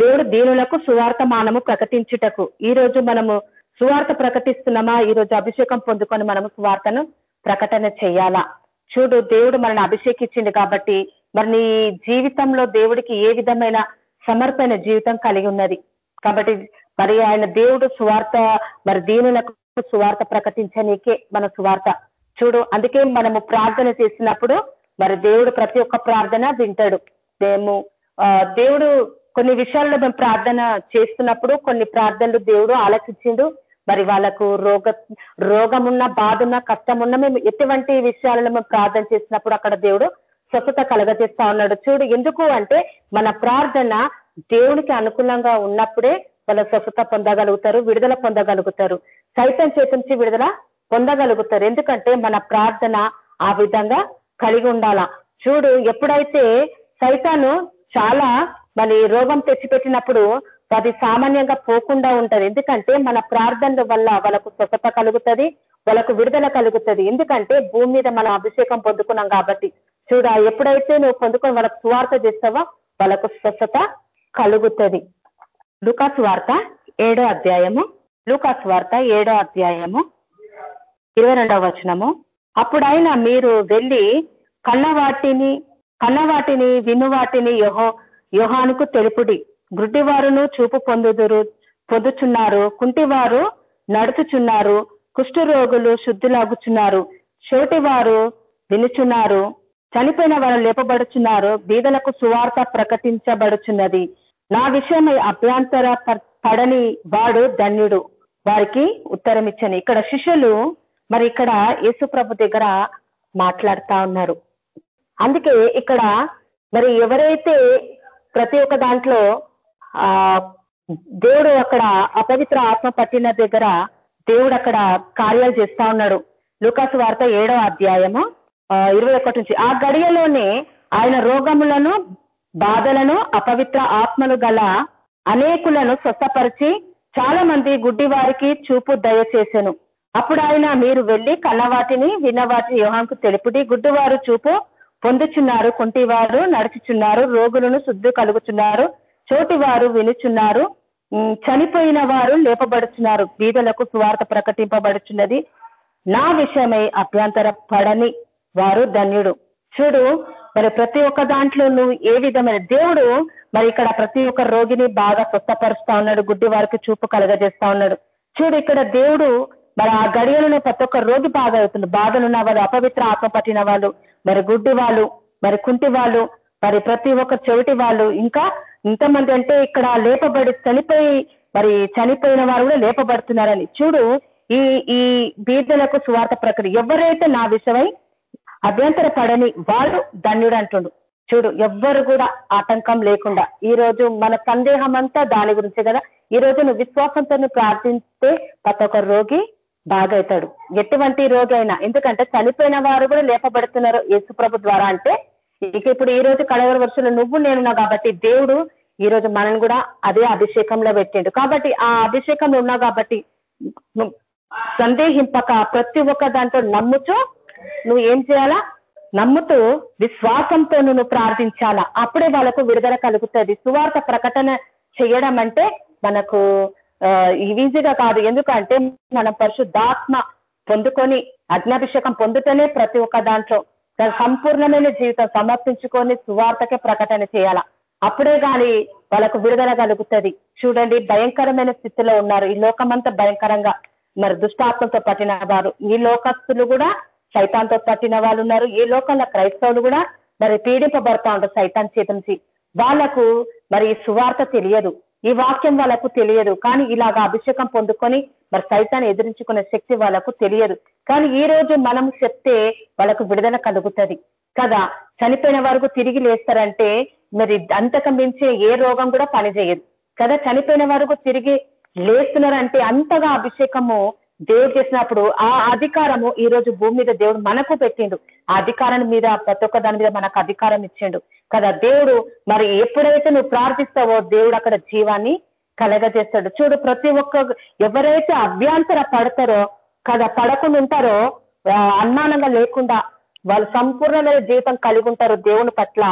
దేవుడు దీనులకు సువార్తమానము ప్రకటించుటకు. ఈ రోజు మనము సువార్త ప్రకటిస్తున్నామా? ఈ రోజు అభిషేకం పొందుకొని మనము సువార్తను ప్రకటన చేయాలా? చూడు దేవుడు మనల్ని అభిషేకించింది కాబట్టి మరి నీ జీవితంలో దేవుడికి ఏ విధమైన సమర్పణ జీవితం కలిగి ఉన్నది? కాబట్టి మరి ఆయన దేవుడు సువార్త మరి దీనులకు సువార్త ప్రకటించనీకే మన సువార్త. చూడు అందుకే మనము ప్రార్థన చేసినప్పుడు మరి దేవుడు ప్రతి ఒక్క ప్రార్థన వింటాడు. మేము దేవుడు కొన్ని విషయాల్లో మేము ప్రార్థన చేస్తున్నప్పుడు కొన్ని ప్రార్థనలు దేవుడు ఆలోచించిండు మరి వాళ్ళకు రోగ రోగమున్న బాధున్న కష్టమున్న మేము ఎటువంటి విషయాలను మేము ప్రార్థన చేసినప్పుడు అక్కడ దేవుడు స్వచ్ఛత కలగజేస్తా ఉన్నాడు. చూడు ఎందుకు అంటే మన ప్రార్థన దేవునికి అనుకూలంగా ఉన్నప్పుడే వాళ్ళ స్వచ్ఛత పొందగలుగుతారు విడుదల పొందగలుగుతారు. సైతం చేతించి విడుదల పొందగలుగుతారు. ఎందుకంటే మన ప్రార్థన ఆ విధంగా కలిగి ఉండాల. చూడు ఎప్పుడైతే సైతాను చాలా మరి రోగం తెచ్చిపెట్టినప్పుడు అది సామాన్యంగా పోకుండా ఉంటది. ఎందుకంటే మన ప్రార్థనల వల్ల వాళ్ళకు స్వచ్ఛత కలుగుతుంది వాళ్ళకు విడుదల కలుగుతుంది. ఎందుకంటే భూమి మీద మనం అభిషేకం పొందుకున్నాం కాబట్టి. చూడ ఎప్పుడైతే నువ్వు పొందుకొని వాళ్ళకు సువార్త చేస్తావో వాళ్ళకు స్వస్థత కలుగుతుంది. లూకాస్ వార్త ఏడో అధ్యాయము లూకాస్ వార్త ఏడో అధ్యాయము ఇరవై రెండవ వచనము. అప్పుడైనా మీరు వెళ్ళి కన్నవాటిని కన్నవాటిని వినువాటిని యహో యోహానుకు తెలుపుడి. గుడ్డివారును చూపు పొందుదురు పొందుచున్నారు కుంటివారు నడుచుచున్నారు కుష్ఠరోగులు శుద్ధులాగుచున్నారు చోటివారు వినుచున్నారు. చనిపోయిన వారు లేపబడుచున్నారు బీదలకు సువార్త ప్రకటించబడుచున్నది. నా విషయమై అభ్యంతర పడని వాడు ధన్యుడు. వారికి ఉత్తరం ఇచ్చని ఇక్కడ శిష్యులు మరి ఇక్కడ యేసుప్రభు దగ్గర మాట్లాడుతా ఉన్నారు. అందుకే ఇక్కడ మరి ఎవరైతే ప్రతి ఒక్క దాంట్లో ఆ దేవుడు అక్కడ అపవిత్ర ఆత్మ పట్టిన దగ్గర దేవుడు అక్కడ కార్యాలు చేస్తా ఉన్నాడు. లూకాసు వార్త ఏడో అధ్యాయము ఇరవై ఒకటి నుంచి. ఆ గడియలోనే ఆయన రోగములను బాధలను అపవిత్ర ఆత్మలు గల అనేకులను స్వస్థపరిచి చాలా మంది గుడ్డి వారికి చూపు దయచేసెను. అప్పుడు ఆయన మీరు వెళ్ళి కన్నవాటిని విన్నవాటిని యోహాంకు తెలుపుడి. గుడ్డివారు చూపు పొందుచున్నారు కుంటివారు నడుచుచున్నారు రోగులను శుద్ధి కలుగుచున్నారు చోటివారు వినుచున్నారు చనిపోయిన వారు లేపబడుచున్నారు బీదలకు సువార్త ప్రకటింపబడుచున్నది. నా విషయమై అభ్యంతర పడని వారు ధన్యుడు. చూడు మరి ప్రతి ఒక్క దాంట్లో నువ్వు ఏ విధమైన దేవుడు మరి ఇక్కడ ప్రతి ఒక్క రోగిని బాగా స్వస్థపరుస్తా ఉన్నాడు గుడ్డి వారికి చూపు కలగజేస్తా ఉన్నాడు. చూడు ఇక్కడ దేవుడు మరి ఆ గడియలను ప్రతి ఒక్క రోగి బాగా అవుతుంది బాధలున్న వాళ్ళు అపవిత్ర ఆత్మ పట్టిన వాళ్ళు మరి గుడ్డి వాళ్ళు మరి కుంటి వాళ్ళు మరి ప్రతి ఒక్క చెవిటి వాళ్ళు ఇంకా ఇంతమంది అంటే ఇక్కడ లేపబడి చనిపోయి మరి చనిపోయిన వారు కూడా లేపబడుతున్నారని. చూడు ఈ ఈ బీదలకు సువార్త ప్రక్రియ. ఎవరైతే నా విషయమై అభ్యంతర పడని వాడు ధన్యుడు అంటుండు. చూడు ఎవ్వరు కూడా ఆటంకం లేకుండా ఈ రోజు మన సందేహం అంతా దాని గురించే కదా. ఈ రోజు నువ్వు విశ్వాసంతో ప్రార్థిస్తే ప్రతి ఒక్క రోగి బాగవుతాడు ఎటువంటి రోగి అయినా ఎందుకంటే చనిపోయిన వారు కూడా లేపబడుతున్నారు యేసుప్రభు ద్వారా అంటే. ఇక ఇప్పుడు ఈ రోజు కడవర వర్షంలో నువ్వు నేనున్నా కాబట్టి దేవుడు ఈ రోజు మనల్ని కూడా అదే అభిషేకంలో పెట్టిండు. కాబట్టి ఆ అభిషేకంలో ఉన్నావు కాబట్టి సందేహింపక ప్రతి ఒక్క దాంట్లో నమ్ముచు నువ్వు ఏం చేయాలా? నమ్ముతూ విశ్వాసంతో నువ్వు ప్రార్థించాలా? అప్పుడే వాళ్ళకు విడుదల కలుగుతుంది. సువార్త ప్రకటన చేయడం అంటే మనకు ఈజీగా కాదు. ఎందుకంటే మనం పరిశుద్ధాత్మ పొందుకొని అగ్నాభిషేకం పొందుతూనే ప్రతి ఒక్క దాంట్లో సంపూర్ణమైన జీవితం సమర్పించుకొని సువార్తకే ప్రకటన చేయాల? అప్పుడే కానీ వాళ్ళకు విడుదల కలుగుతుంది. చూడండి భయంకరమైన స్థితిలో ఉన్నారు. ఈ లోకమంతా భయంకరంగా మరి దుష్టాత్మతో పట్టిన వారు. ఈ లోకస్తులు కూడా సైతాన్తో పట్టిన వాళ్ళు ఉన్నారు ఈ లోకంలో క్రైస్తవులు కూడా మరి పీడింపబడతా ఉంటారు సైతాన్ చేత నుంచి. వాళ్ళకు మరి సువార్త తెలియదు. ఈ వాక్యం వాళ్ళకు తెలియదు. కానీ ఇలాగా అభిషేకం పొందుకొని మరి సైతాన్ని ఎదిరించుకునే శక్తి వాళ్ళకు తెలియదు. కానీ ఈ రోజు మనం చెప్తే వాళ్ళకు విడుదల కలుగుతుంది. కదా? చనిపోయిన వరకు తిరిగి లేస్తారంటే మరి అంతకు మించే ఏ రోగం కూడా పనిచేయదు. కదా? చనిపోయిన వరకు తిరిగి లేస్తున్నారంటే అంతగా అభిషేకము దేవుడు చేసినప్పుడు ఆ అధికారము ఈ రోజు భూమి మీద దేవుడు మనకు పెట్టిండు. ఆ అధికారం మీద ప్రతి ఒక్క దాని మీద మనకు అధికారం ఇచ్చిండు. కదా దేవుడు మరి ఎప్పుడైతే నువ్వు ప్రార్థిస్తావో దేవుడు అక్కడ జీవాన్ని కలగజేస్తాడు. చూడు ప్రతి ఒక్క ఎవరైతే అభ్యంతర పడతారో కదా పడకుండా ఉంటారో అనుమానంగా లేకుండా వాళ్ళు సంపూర్ణమైన జీవితం కలిగి ఉంటారు దేవుని పట్ల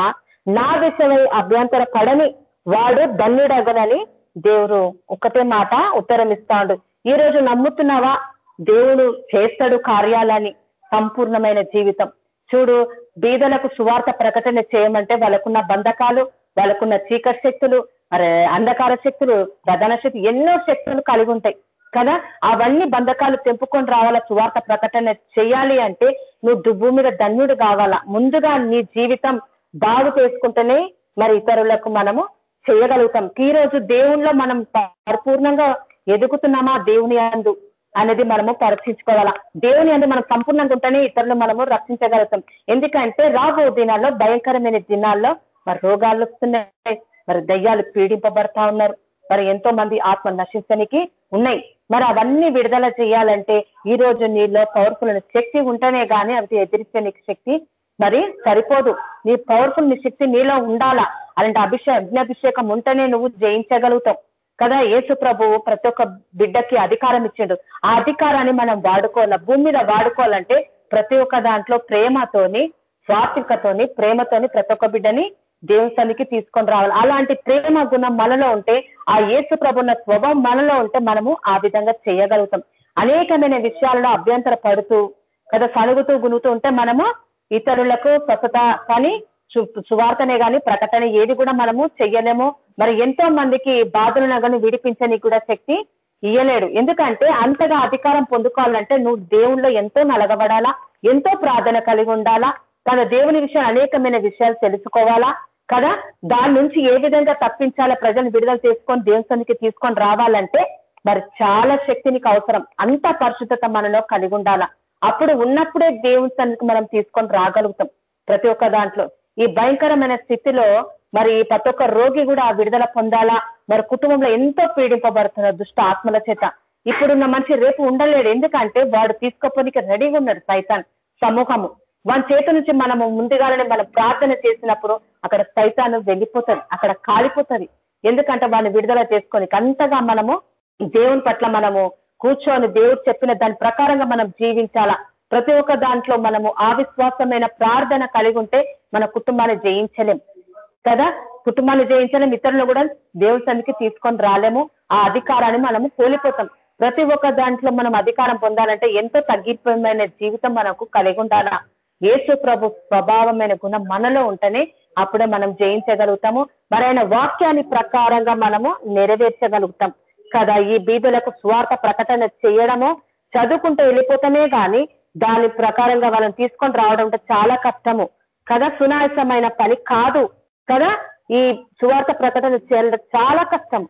నా విషయమై అభ్యంతర పడని వాడు ధన్యుడగనని దేవుడు ఒకటే మాట ఉత్తరం ఇస్తాడు ఈ రోజు నమ్ముతున్నావా? దేవుడు చేస్తాడు కార్యాలని సంపూర్ణమైన జీవితం. చూడు బీదలకు సువార్త ప్రకటన చేయమంటే వాళ్ళకున్న బంధకాలు వాళ్ళకున్న చీకటి శక్తులు అరే అంధకార శక్తులు ప్రధాన శక్తి ఎన్నో శక్తులు కలిగి ఉంటాయి. కదా? అవన్నీ బంధకాలు తెంపుకొని రావాలా సువార్త ప్రకటన చేయాలి అంటే నువ్వు దుబ్బు మీద ధన్యుడు కావాలా? ముందుగా నీ జీవితం బాగు చేసుకుంటేనే మరి ఇతరులకు మనము చేయగలుగుతాం. ఈ రోజు దేవుణ్ణిలో మనం పరిపూర్ణంగా ఎదుగుతున్నామా దేవుని అందు అనేది మనము పరీక్షించుకోవాలా. దేవుని అందు మనం సంపూర్ణంగా ఉంటేనే ఇతరులు మనము రక్షించగలుగుతాం. ఎందుకంటే రాబో దినాల్లో భయంకరమైన దినాల్లో మరి రోగాలు వస్తున్నాయి. మరి దయ్యాలు పీడింపబడతా ఉన్నారు. మరి ఎంతో మంది ఆత్మ నశించడానికి ఉన్నాయి. మరి అవన్నీ విడుదల చేయాలంటే ఈ రోజు నీలో పవర్ఫుల్ శక్తి ఉంటేనే కానీ అవి ఎదిరించే నీకు శక్తి మరి సరిపోదు. నీ పవర్ఫుల్ నీ శక్తి నీలో ఉండాలా? అలాంటి అభిషేక అగ్నిభిషేకం ఉంటేనే నువ్వు జయించగలుగుతావు. కదా యేసు ప్రభువు ప్రతి ఒక్క బిడ్డకి అధికారం ఇచ్చిండు. ఆ అధికారాన్ని మనం వాడుకోవాల? భూమి మీద వాడుకోవాలంటే ప్రతి ఒక్క దాంట్లో ప్రేమతోని స్వాతికతోని ప్రేమతోని ప్రతి ఒక్క బిడ్డని దేవుసానికి తీసుకొని రావాలి. అలాంటి ప్రేమ గుణం మనలో ఉంటే ఆ యేసు ప్రభున్న స్వభావం మనలో ఉంటే మనము ఆ విధంగా చేయగలుగుతాం. అనేకమైన విషయాలలో అభ్యంతర పడుతూ కదా సలుగుతూ గునుగుతూ ఉంటే మనము ఇతరులకు స్వచ్ఛత కానీ సువార్తనే కానీ ప్రకటన ఏది కూడా మనము చెయ్యలేము. మరి ఎంతో మందికి బాధలను నగను విడిపించని కూడా శక్తి ఇయ్యలేడు. ఎందుకంటే అంతగా అధికారం పొందుకోవాలంటే నువ్వు దేవుళ్ళో ఎంతో నలగబడాలా ఎంతో ప్రార్థన కలిగి ఉండాలా తన దేవుని విషయం అనేకమైన విషయాలు తెలుసుకోవాలా కదా? దాని నుంచి ఏ విధంగా తప్పించాలా ప్రజలు విడుదల చేసుకొని దేవుని తీసుకొని రావాలంటే మరి చాలా శక్తి నీకు అవసరం. అంత పరిశుద్ధత మనలో కలిగి ఉండాలా. అప్పుడు ఉన్నప్పుడే దేవుని మనం తీసుకొని రాగలుగుతాం. ప్రతి ఒక్క దాంట్లో. ఈ భయంకరమైన స్థితిలో మరి ప్రతి ఒక్క రోగి కూడా విడుదల పొందాలా? మరి కుటుంబంలో ఎంతో పీడింపబడుతున్నారు దుష్ట ఆత్మల చేత ఇప్పుడున్న మనిషి రేపు ఉండలేడు. ఎందుకంటే వాడు తీసుకోపోనికి రెడీగా ఉన్నాడు సైతాన్ సమూహము. వాని చేతి నుంచి మనము ముందుగానే మనం ప్రార్థన చేసినప్పుడు అక్కడ సైతాను వెళ్ళిపోతుంది అక్కడ కాలిపోతుంది ఎందుకంటే వాడిని విడుదల చేసుకొని అంతగా మనము దేవుని పట్ల మనము కూర్చొని దేవుడు చెప్పిన దాని ప్రకారంగా మనం జీవించాలా? ప్రతి ఒక్క దాంట్లో మనము అవిశ్వాసమైన ప్రార్థన కలిగి ఉంటే మన కుటుంబాన్ని జయించలేం. కదా? కుటుంబాన్ని జయించలేం ఇతరులు కూడా దేవుడి సన్నిధికి తీసుకొని రాలేము. ఆ అధికారాన్ని మనము కోల్పోతాం. ప్రతి ఒక్క దాంట్లో మనం అధికారం పొందాలంటే ఎంతో తగ్గిపోయిన జీవితం మనకు కలిగి ఉండాలా? యేసు ప్రభు ప్రభావమైన గుణం మనలో ఉంటేనే అప్పుడే మనం జయించగలుగుతాము. మరైన వాక్యాన్ని ప్రకారంగా మనము నెరవేర్చగలుగుతాం. కదా? ఈ బీదులకు స్వార్థ ప్రకటన చేయడము చదువుకుంటూ వెళ్ళిపోతామే కానీ దాని ప్రకారంగా వాళ్ళని తీసుకొని రావడం చాలా కష్టము. కదా సునాయసమైన పని? కాదు. కదా ఈ సువార్త ప్రకటన చేయడం చాలా కష్టం.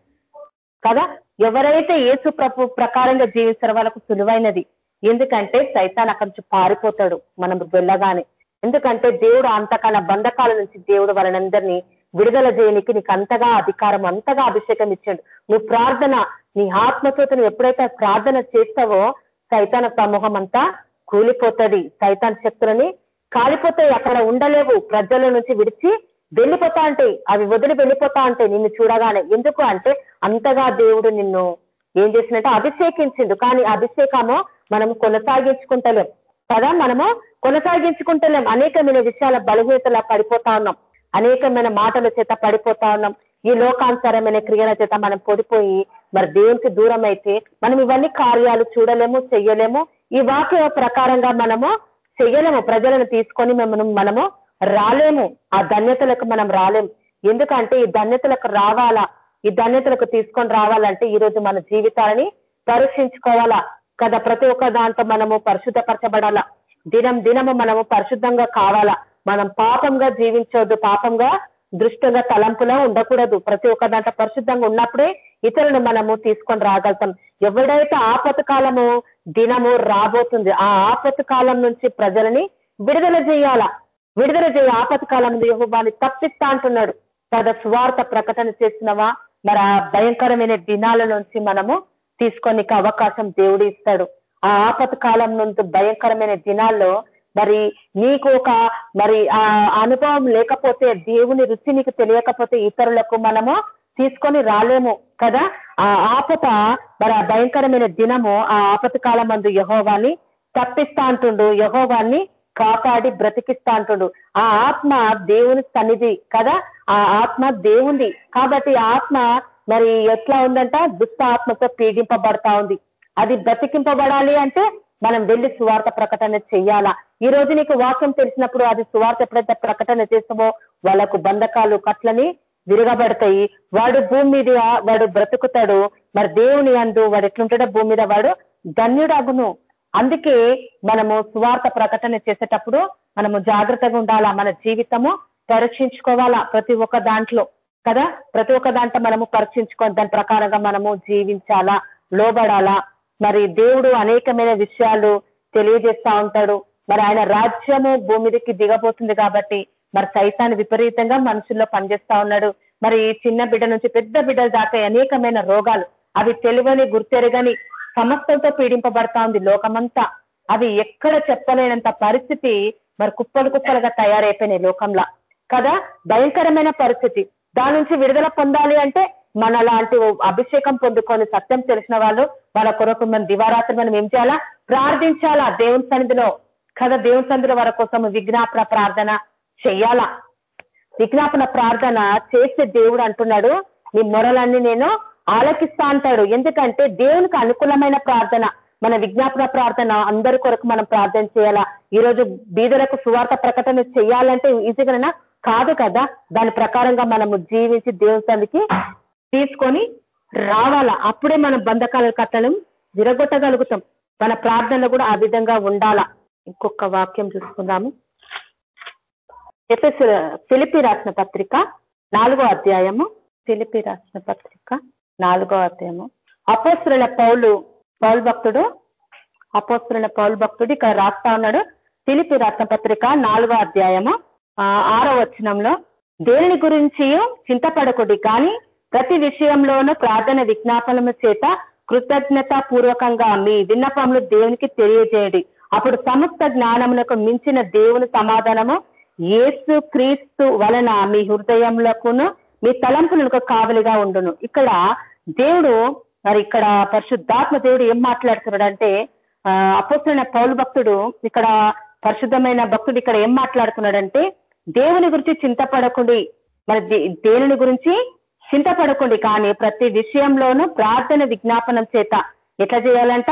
కదా ఎవరైతే ఏసు ప్రభు ప్రకారంగా జీవించిన వాళ్ళకు సులువైనది. ఎందుకంటే సైతాన్ అక్కడి నుంచి పారిపోతాడు మనం వెళ్ళగానే. ఎందుకంటే దేవుడు అంతకాల బంధకాల నుంచి దేవుడు వాళ్ళనందరినీ విడుదల చేయనికి నీకు అంతగా అధికారం అంతగా అభిషేకం ఇచ్చాడు. నువ్వు ప్రార్థన నీ ఆత్మతో నువ్వు ఎప్పుడైతే ప్రార్థన చేస్తావో సైతాన సమూహం అంతా కూలిపోతుంది సైతాన్ శక్తులని. కాలిపోతాయి అక్కడ ఉండలేవు ప్రజల నుంచి విడిచి వెళ్ళిపోతా ఉంటాయి అవి వదిలి వెళ్ళిపోతా ఉంటాయి నిన్ను చూడగానే. ఎందుకు అంటే అంతగా దేవుడు నిన్ను ఏం చేసినట్టే అభిషేకించిండు. కానీ అభిషేకము మనం కొనసాగించుకుంటలేం. కదా మనము కొనసాగించుకుంటలేం. అనేకమైన విషయాల బలహీనతలా పడిపోతా ఉన్నాం. అనేకమైన మాటల చేత పడిపోతా ఉన్నాం. ఈ లోకాంతరమైన క్రియల చేత మనం పొడిపోయి మరి దేవునికి దూరం అయితే మనం ఇవన్నీ కార్యాలు చూడలేము చెయ్యలేము. ఈ వాక్య ప్రకారంగా మనము చెయ్యలేము ప్రజలను తీసుకొని మేము మనము రాలేము. ఆ ధన్యతలకు మనం రాలేము. ఎందుకంటే ఈ ధన్యతలకు రావాలా? ఈ ధన్యతలకు తీసుకొని రావాలంటే ఈ రోజు మన జీవితాలని పరీక్షించుకోవాలా? కదా ప్రతి ఒక్క దాంతో మనము పరిశుద్ధపరచబడాలా? దినం దినము మనము పరిశుద్ధంగా కావాలా? మనం పాపంగా జీవించవద్దు పాపంగా దృష్టంగా తలంపులా ఉండకూడదు. ప్రతి ఒక్క దాంట్లో పరిశుద్ధంగా ఉన్నప్పుడే ఇతరులను మనము తీసుకొని రాగలుగుతాం. ఎవడైతే ఆపత కాలము దినము రాబోతుంది ఆ ఆపత కాలం నుంచి ప్రజలని విడుదల చేయాల. విడుదల చేయ ఆపత కాలం యహోబాని తప్పిస్తా అంటున్నాడు. కదా స్వార్థ ప్రకటన చేసినవా? మరి ఆ భయంకరమైన దినాల నుంచి మనము తీసుకొని అవకాశం దేవుడు ఇస్తాడు. ఆ ఆపత కాలం నుంచి భయంకరమైన దినాల్లో మరి నీకు ఒక మరి ఆ అనుభవం లేకపోతే దేవుని రుచి నీకు తెలియకపోతే ఇతరులకు మనము తీసుకొని రాలేము. కదా? ఆ ఆపత మరి ఆ భయంకరమైన దినము ఆ ఆపత కాలం మందు యహోవాన్ని తప్పిస్తా అంటుండు. యహోవాన్ని కాపాడి బ్రతికిస్తా అంటుండు. ఆ ఆత్మ దేవుని సన్నిధి కదా? ఆ ఆత్మ దేవుంది. కాబట్టి ఆత్మ మరి ఎట్లా ఉందంట? దుష్ట ఆత్మతో పీడింపబడతా ఉంది. అది బ్రతికింపబడాలి అంటే మనం వెళ్ళి సువార్త ప్రకటన చెయ్యాలా? ఈ రోజు నీకు వాక్యం తెలిసినప్పుడు అది సువార్త ఎప్పుడైతే ప్రకటన చేస్తామో వాళ్ళకు బంధకాలు కట్లని విరగబడతాయి. వాడు భూమి మీద వాడు బ్రతుకుతాడు. మరి దేవుని అందు వాడు ఎట్లుంటాడో భూమి మీద వాడు ధన్యుడగును. అందుకే మనము సువార్త ప్రకటన చేసేటప్పుడు మనము జాగ్రత్తగా ఉండాలా మన జీవితము పరీక్షించుకోవాలా ప్రతి ఒక్క దాంట్లో కదా? ప్రతి ఒక్క దాంట్లో మనము పరీక్షించుకొని దాని ప్రకారంగా మనము జీవించాలా లోబడాలా. మరి దేవుడు అనేకమైన విషయాలు తెలియజేస్తా ఉంటాడు. మరి ఆయన రాజ్యము భూమిదికి దిగబోతుంది కాబట్టి మరి సైతాన్ని విపరీతంగా మనుషుల్లో పనిచేస్తా ఉన్నాడు. మరి చిన్న బిడ్డ నుంచి పెద్ద బిడ్డ దాకా అనేకమైన రోగాలు అవి తెలివని గుర్తెరగని సమస్యలతో పీడింపబడతా ఉంది లోకమంతా. అవి ఎక్కడ చెప్పలేనంత పరిస్థితి మరి కుప్పలు కుప్పలుగా తయారైపోయినాయి లోకంలో. కదా? భయంకరమైన పరిస్థితి. దాని నుంచి విడుదల పొందాలి అంటే మన లాంటి అభిషేకం పొందుకొని సత్యం తెలిసిన వాళ్ళు వాళ్ళ కొరకు మనం దివారాత్రి మనం ఏం చేయాలా? ప్రార్థించాలా దేవుని సన్నిధిలో? కదా? దేవుని సన్నిధిలో వారి కోసం విజ్ఞాపన ప్రార్థన చెయ్యాలా? విజ్ఞాపన ప్రార్థన చేసే దేవుడు అంటున్నాడు నీ మొరలన్నీ నేను ఆలకిస్తా అంటాడు. ఎందుకంటే దేవునికి అనుకూలమైన ప్రార్థన మన విజ్ఞాపన ప్రార్థన అందరి కొరకు మనం ప్రార్థన చేయాలా? ఈ రోజు బీదలకు సువార్త ప్రకటన చేయాలంటే ఈజీగానైనా కాదు కదా? దాని ప్రకారంగా మనము జీవించి దేవుతానికి తీసుకొని రావాలా? అప్పుడే మనం బంధకాల కట్టడం విరగొట్టగలుగుతాం. మన ప్రార్థనలు కూడా ఆ విధంగా ఉండాలా? ఇంకొక వాక్యం చూసుకుందాము. ఎఫెస్ ఫిలిపి రాసిన పత్రిక నాలుగో అధ్యాయము ఫిలిపి రాసిన పత్రిక నాలుగో అధ్యాయము. అపోస్తుల పౌలు పౌల్ భక్తుడు అపోస్తుల పౌల్ భక్తుడు ఇక్కడ రాస్తా ఉన్నాడు. ఫిలిపి రాసిన పత్రిక నాలుగో అధ్యాయము ఆరో వచనంలో దేని గురించి చింతపడకుడి? కానీ ప్రతి విషయంలోనూ ప్రార్థన విజ్ఞాపనము చేత కృతజ్ఞత పూర్వకంగా మీ విన్నపములు దేవునికి తెలియజేయండి. అప్పుడు సమస్త జ్ఞానములకు మించిన దేవుని సమాధానము ఏసు క్రీస్తు వలన మీ హృదయంలోకును మీ తలంపులకు కావలిగా ఉండును. ఇక్కడ దేవుడు మరి ఇక్కడ పరిశుద్ధాత్మ దేవుడు ఏం మాట్లాడుతున్నాడు అంటే అపోతున్న పౌలు భక్తుడు ఇక్కడ పరిశుద్ధమైన భక్తుడు ఇక్కడ ఏం మాట్లాడుతున్నాడంటే దేవుని గురించి చింతపడకుండి. మరి దేవుని గురించి? చింతపడకండి. కానీ ప్రతి విషయంలోనూ ప్రార్థన విజ్ఞాపనం చేత. ఎట్లా చేయాలంట?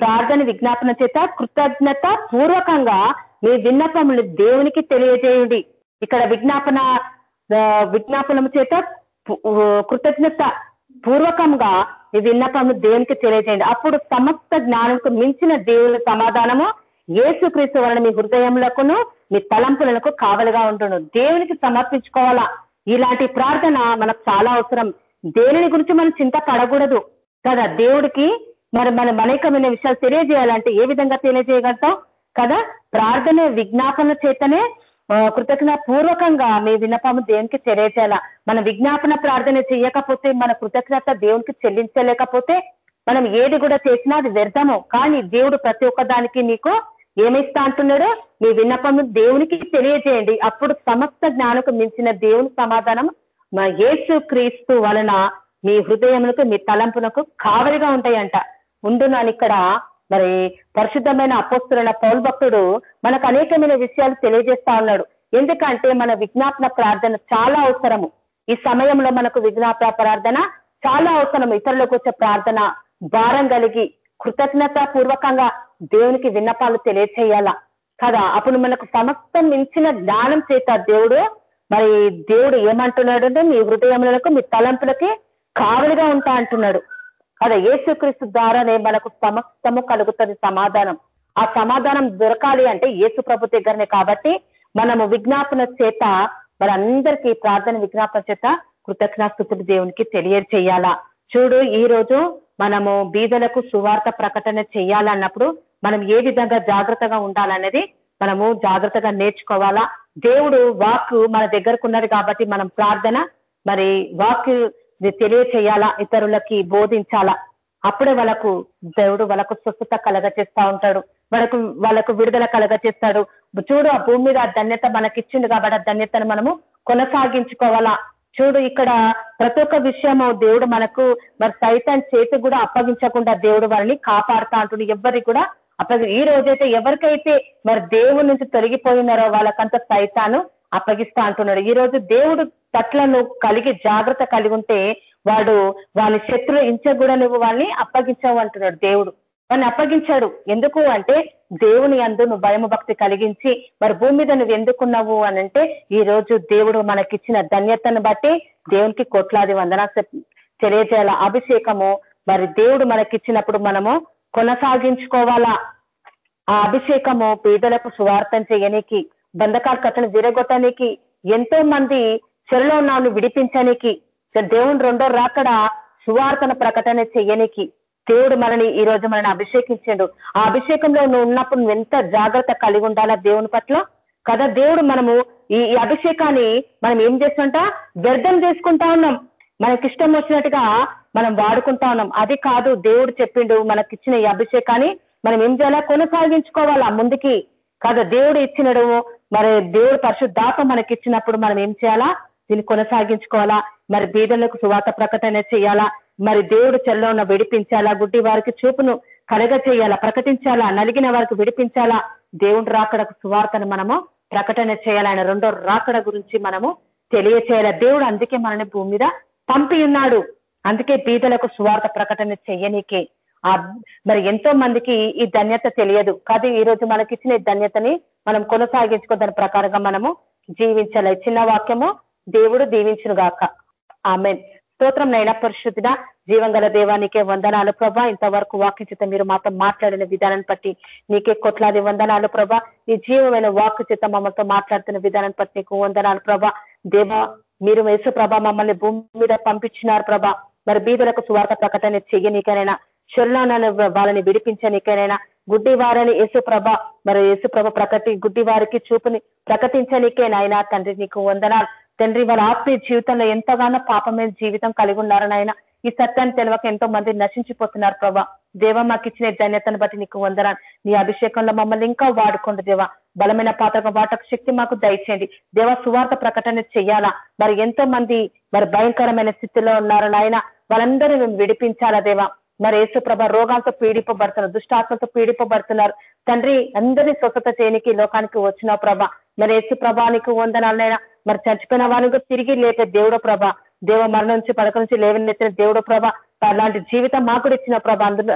ప్రార్థన విజ్ఞాపన చేత కృతజ్ఞత పూర్వకంగా మీ విన్నపములు దేవునికి తెలియజేయండి. ఇక్కడ విజ్ఞాపన విజ్ఞాపనం చేత కృతజ్ఞత పూర్వకంగా మీ విన్నపము దేవునికి తెలియజేయండి. అప్పుడు సమస్త జ్ఞానంకు మించిన దేవుని సమాధానము ఏసుక్రీస్తు వలన మీ హృదయములకును మీ తలంపులకు కావలిగా ఉంటును దేవునికి సమర్పించుకోవాలా? ఇలాంటి ప్రార్థన మనకు చాలా అవసరం. దేనిని గురించి మనం చింత పడకూడదు. కదా దేవుడికి మరి మన అనేకమైన విషయాలు తెలియజేయాలంటే ఏ విధంగా తెలియజేయగలుగుతాం? కదా? ప్రార్థన విజ్ఞాపన చేతనే కృతజ్ఞ పూర్వకంగా మీ విన్నపము దేవునికి తెలియజేయాల మన విజ్ఞాపన ప్రార్థన చేయకపోతే మన కృతజ్ఞత దేవునికి చెల్లించలేకపోతే మనం ఏది కూడా చేసినా అది వ్యర్థము. కానీ దేవుడు ప్రతి ఒక్క దానికి నీకు ఏమిస్తా అంటున్నాడో మీ విన్నపము దేవునికి తెలియజేయండి. అప్పుడు సమస్త జ్ఞానకు మించిన దేవుని సమాధానం మా యేసు క్రీస్తు వలన మీ హృదయములకు మీ తలంపునకు కావలిగా ఉంటాయంట. ఉండునని ఇక్కడ మరి పరిశుద్ధమైన అపోస్తులైన పౌరు భక్తుడు మనకు అనేకమైన విషయాలు తెలియజేస్తా ఉన్నాడు. ఎందుకంటే మన విజ్ఞాపన ప్రార్థన చాలా అవసరము. ఈ సమయంలో మనకు విజ్ఞాపన ప్రార్థన చాలా అవసరం ఇతరులకు వచ్చే ప్రార్థన భారం కలిగి కృతజ్ఞత పూర్వకంగా దేవునికి విన్నపాలు తెలియచేయాలా? కదా అప్పుడు మనకు సమస్తం మించిన జ్ఞానం చేత దేవుడు మరి దేవుడు ఏమంటున్నాడు అంటే మీ హృదయములకు మీ తలంపులకి కావలిగా ఉంటా అంటున్నాడు. అదే ఏసుక్రీస్తు ద్వారానే మనకు సమస్తము కలుగుతుంది సమాధానం. ఆ సమాధానం దొరకాలి అంటే ఏసు ప్రభు దగ్గరనే కాబట్టి మనము విజ్ఞాపన చేత మనందరికీ ప్రార్థన విజ్ఞాపన చేత కృతజ్ఞాస్తుతులు దేవునికి తెలియజేయాలా. చూడు ఈ రోజు మనము బీదలకు సువార్త ప్రకటన చేయాలన్నప్పుడు మనం ఏ విధంగా జాగ్రత్తగా ఉండాలనేది మనము జాగ్రత్తగా నేర్చుకోవాలా. దేవుడు వాక్ మన దగ్గరకు ఉన్నది కాబట్టి మనం ప్రార్థన మరి వాక్ తెలియచేయాలా? ఇతరులకి బోధించాలా? అప్పుడే వాళ్ళకు దేవుడు వాళ్ళకు స్వస్థత కలగ చేస్తా ఉంటాడు. వాళ్ళకు వాళ్ళకు విడుదల కలగ చేస్తాడు చూడు ఆ భూమి మీద ధన్యత మనకిచ్చింది కాబట్టి ఆ ధన్యతను మనము కొనసాగించుకోవాలా? చూడు ఇక్కడ ప్రతి ఒక్క విషయము దేవుడు మనకు మరి సైతాన్ చేతి కూడా అప్పగించకుండా దేవుడు వారిని కాపాడుతా అంటుడు. ఎవరికి కూడా అప్పగి ఈ రోజైతే ఎవరికైతే మరి దేవుడి నుంచి తొలగిపోయినారో వాళ్ళకంత సైతాను అప్పగిస్తా అంటున్నాడు. ఈ రోజు దేవుడు తట్లను కలిగి జాగ్రత్త కలిగి ఉంటే వాడు వాళ్ళ శత్రులు కూడా నువ్వు వాళ్ళని అప్పగించావు అంటున్నాడు దేవుడు. వాడిని అప్పగించాడు. ఎందుకు అంటే దేవుని అందు నువ్వు భయము భక్తి కలిగించి మరి భూమి మీద నువ్వు ఎందుకున్నావు అని అంటే ఈ రోజు దేవుడు మనకిచ్చిన ధన్యతను బట్టి దేవునికి కోట్లాది వందన తెలియజేయాల అభిషేకము. మరి దేవుడు మనకిచ్చినప్పుడు మనము కొనసాగించుకోవాలా? ఆ అభిషేకము పేదలకు సువార్థం చేయనికి బంధకాలు కట్టను విరగొట్టడానికి ఎంతో మంది చెరలో ఉన్నాను విడిపించడానికి దేవుని రెండో రాకడ సువార్తన ప్రకటన చేయనికి దేవుడు మనని ఈ రోజు మనని అభిషేకించాడు. ఆ అభిషేకంలో నువ్వు ఉన్నప్పుడు నువ్వు ఎంత జాగ్రత్త కలిగి ఉండాలా దేవుని పట్ల? కదా దేవుడు మనము ఈ అభిషేకాన్ని మనం ఏం చేస్తుంట? వ్యర్థం చేసుకుంటా ఉన్నాం. మనకి ఇష్టం వచ్చినట్టుగా మనం వాడుకుంటా ఉన్నాం. అది కాదు దేవుడు చెప్పిండు మనకిచ్చిన ఈ అభిషేకాన్ని మనం ఏం చేయాలా? కొనసాగించుకోవాలా ముందుకి? కాదు దేవుడు ఇచ్చినడు మరి దేవుడు పరిశుద్ధాత్మ మనకి ఇచ్చినప్పుడు మనం ఏం చేయాలా? దీన్ని కొనసాగించుకోవాలా? మరి బీదలకు సువాత ప్రకటన చేయాలా? మరి దేవుడు చెల్లో ఉన్న విడిపించాలా? గుడ్డి వారికి చూపును కలగ చేయాలా? ప్రకటించాలా? నలిగిన వారికి విడిపించాలా? దేవుడు రాకడకు సువార్తను మనము ప్రకటన చేయాలని రెండో రాకడ గురించి మనము తెలియచేయాల? దేవుడు అందుకే మనని భూమి మీద పంపి ఉన్నాడు అందుకే బీదలకు సువార్త ప్రకటన చేయనీకే. మరి ఎంతో మందికి ఈ ధన్యత తెలియదు. కాదు ఈ రోజు మనకిచ్చిన ఈ ధన్యతని మనం కొనసాగించుకో దాని ప్రకారంగా మనము జీవించాలి. చిన్న వాక్యము దేవుడు దీవించును గాక ఆమె స్తోత్రం నైనా పరిశుద్ధిన జీవంగల దేవానికే వందనాలు ప్రభా. ఇంతవరకు వాక్య చేత మీరు మాతో మాట్లాడిన విధానాన్ని బట్టి నీకే కొట్లాది వందనాలు ప్రభా. నీ జీవమైన వాక్య చేత మమ్మల్తో మాట్లాడుతున్న విధానం బట్టి నీకు వందనాలు ప్రభా. దేవా మీరు వేసు ప్రభా మమ్మల్ని భూమి మీద పంపించినారు ప్రభా. మరి బీదలకు సువార్త ప్రకటన చెయ్యనీకైనా శరణాలను వాళ్ళని విడిపించనికైనా గుడ్డి వారని యేసుప్రభ మరి యేసుప్రభ ప్రకటి గుడ్డి వారికి చూపుని ప్రకటించనికే నాయన తండ్రి నీకు వందనాలు. తండ్రి వాళ్ళ ఆత్మీయ జీవితంలో ఎంతగానో పాపమైన జీవితం కలిగి ఉన్నారని ఆయన ఈ సత్యాన్ని తెలియక ఎంతో మంది నశించిపోతున్నారు ప్రభా. దేవ మాకు ఇచ్చిన ధన్యతను బట్టి నీకు వందనాలు. నీ అభిషేకంలో మమ్మల్ని ఇంకా వాడుకోండి దేవ. బలమైన పాత్ర వాటకు శక్తి మాకు దయచేయండి. దేవ సువార్త ప్రకటన చెయ్యాలా? మరి ఎంతో మంది మరి భయంకరమైన స్థితిలో ఉన్నారు నాయన వాళ్ళందరూ మేము విడిపించాలా దేవా? మరి యేసుప్రభ రోగాలతో పీడిపబడుతున్నారు దుష్టాత్మతో పీడిపబడుతున్నారు. తండ్రి అందరినీ స్వస్థత చేయనికి లోకానికి వచ్చిన ప్రభ. మరి యేసు ప్రభానికి వందనాలనైనా మరి చచ్చిపోయిన వారికి తిరిగి లేపే దేవుడు ప్రభ. దేవ మరణం నుంచి పడక నుంచి లేవనెత్తిన దేవుడు ప్రభ. అలాంటి జీవితం మాకు ఇచ్చిన ప్రభ. అందులో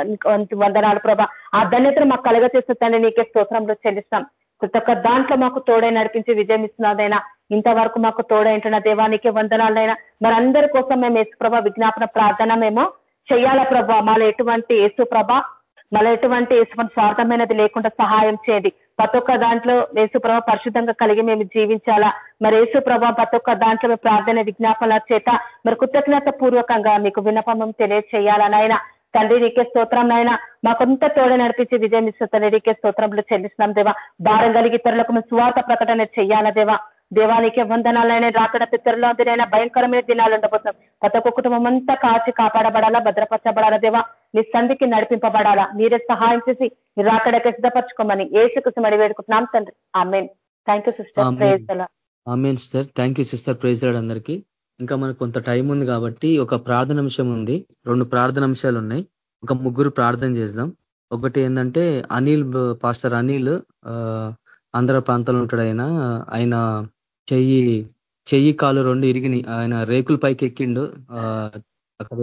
వందనాలు ప్రభ. ఆ ధన్యతను మాకు కలగ చేసిన తండ్రి నీకే స్తోత్రంలో చెల్లిస్తాం. ప్రతి ఒక్క దాంట్లో మాకు తోడై నడిపించి విజయం ఇస్తున్నదైనా ఇంతవరకు మాకు తోడైంటున్న దేవానికి వందనాలైనా మరి అందరి కోసం మేము యేసుప్రభ విజ్ఞాపన ప్రార్థన మేము చెయ్యాల ప్రభా. మళ్ళీ ఎటువంటి యేసు ప్రభ మళ్ళీ ఎటువంటి యేసుమని స్వార్థమైనది లేకుండా సహాయం చేయండి. ప్రతి ఒక్క దాంట్లో యేసుప్రభ పరిశుద్ధంగా కలిగి మేము జీవించాలా? మరి యేసుప్రభ ప్రతి ఒక్క దాంట్లో మేము ప్రార్థన విజ్ఞాపనల చేత మరి కృతజ్ఞత పూర్వకంగా మీకు విన్నపం తెలియచేయాలనైనా తండ్రి నీకే స్తోత్రం నాయన. మాకొంత తోడ నడిపించి విజయం ఇస్తుంది నీకే స్తోత్రంలో చెల్లిస్తున్నాం దేవా. భారం కలిగి ఇతరులకు మేము స్వార్థ ప్రకటన చేయాలా దేవా? దేవానికి వందనాలైన రాకడ పిత్తరులో దినైనా భయంకరమైన దినాలు ఉండబోతున్నాం. ప్రతి ఒక్క కుటుంబం అంతా కాచి కాపాడబడాలా భద్రపరచబడాలా దేవా? మీ సంధికి నడిపింపబడాలా? మీరే సహాయం చేసి మీరు రాకడకి సిద్ధపరచుకోమని ఏసుకు మడి వేడుకుంటున్నాం తండ్రి. Amen. Thank you sister praise amen sister thank you sister praise అందరికీ. ఇంకా మనకు కొంత టైం ఉంది కాబట్టి ఒక ప్రార్థన అంశం ఉంది. రెండు ప్రార్థన అంశాలు ఉన్నాయి. ఒక ముగ్గురు ప్రార్థన చేద్దాం. ఒకటి ఏంటంటే అనిల్ పాస్టర్ అనిల్ ఆంధ్ర ప్రాంతంలో ఉంటాడు ఆయన ఆయన చెయ్యి చెయ్యి కాలు రెండు ఇరిగిని ఆయన రేకుల పైకి ఎక్కిండు. అక్కడ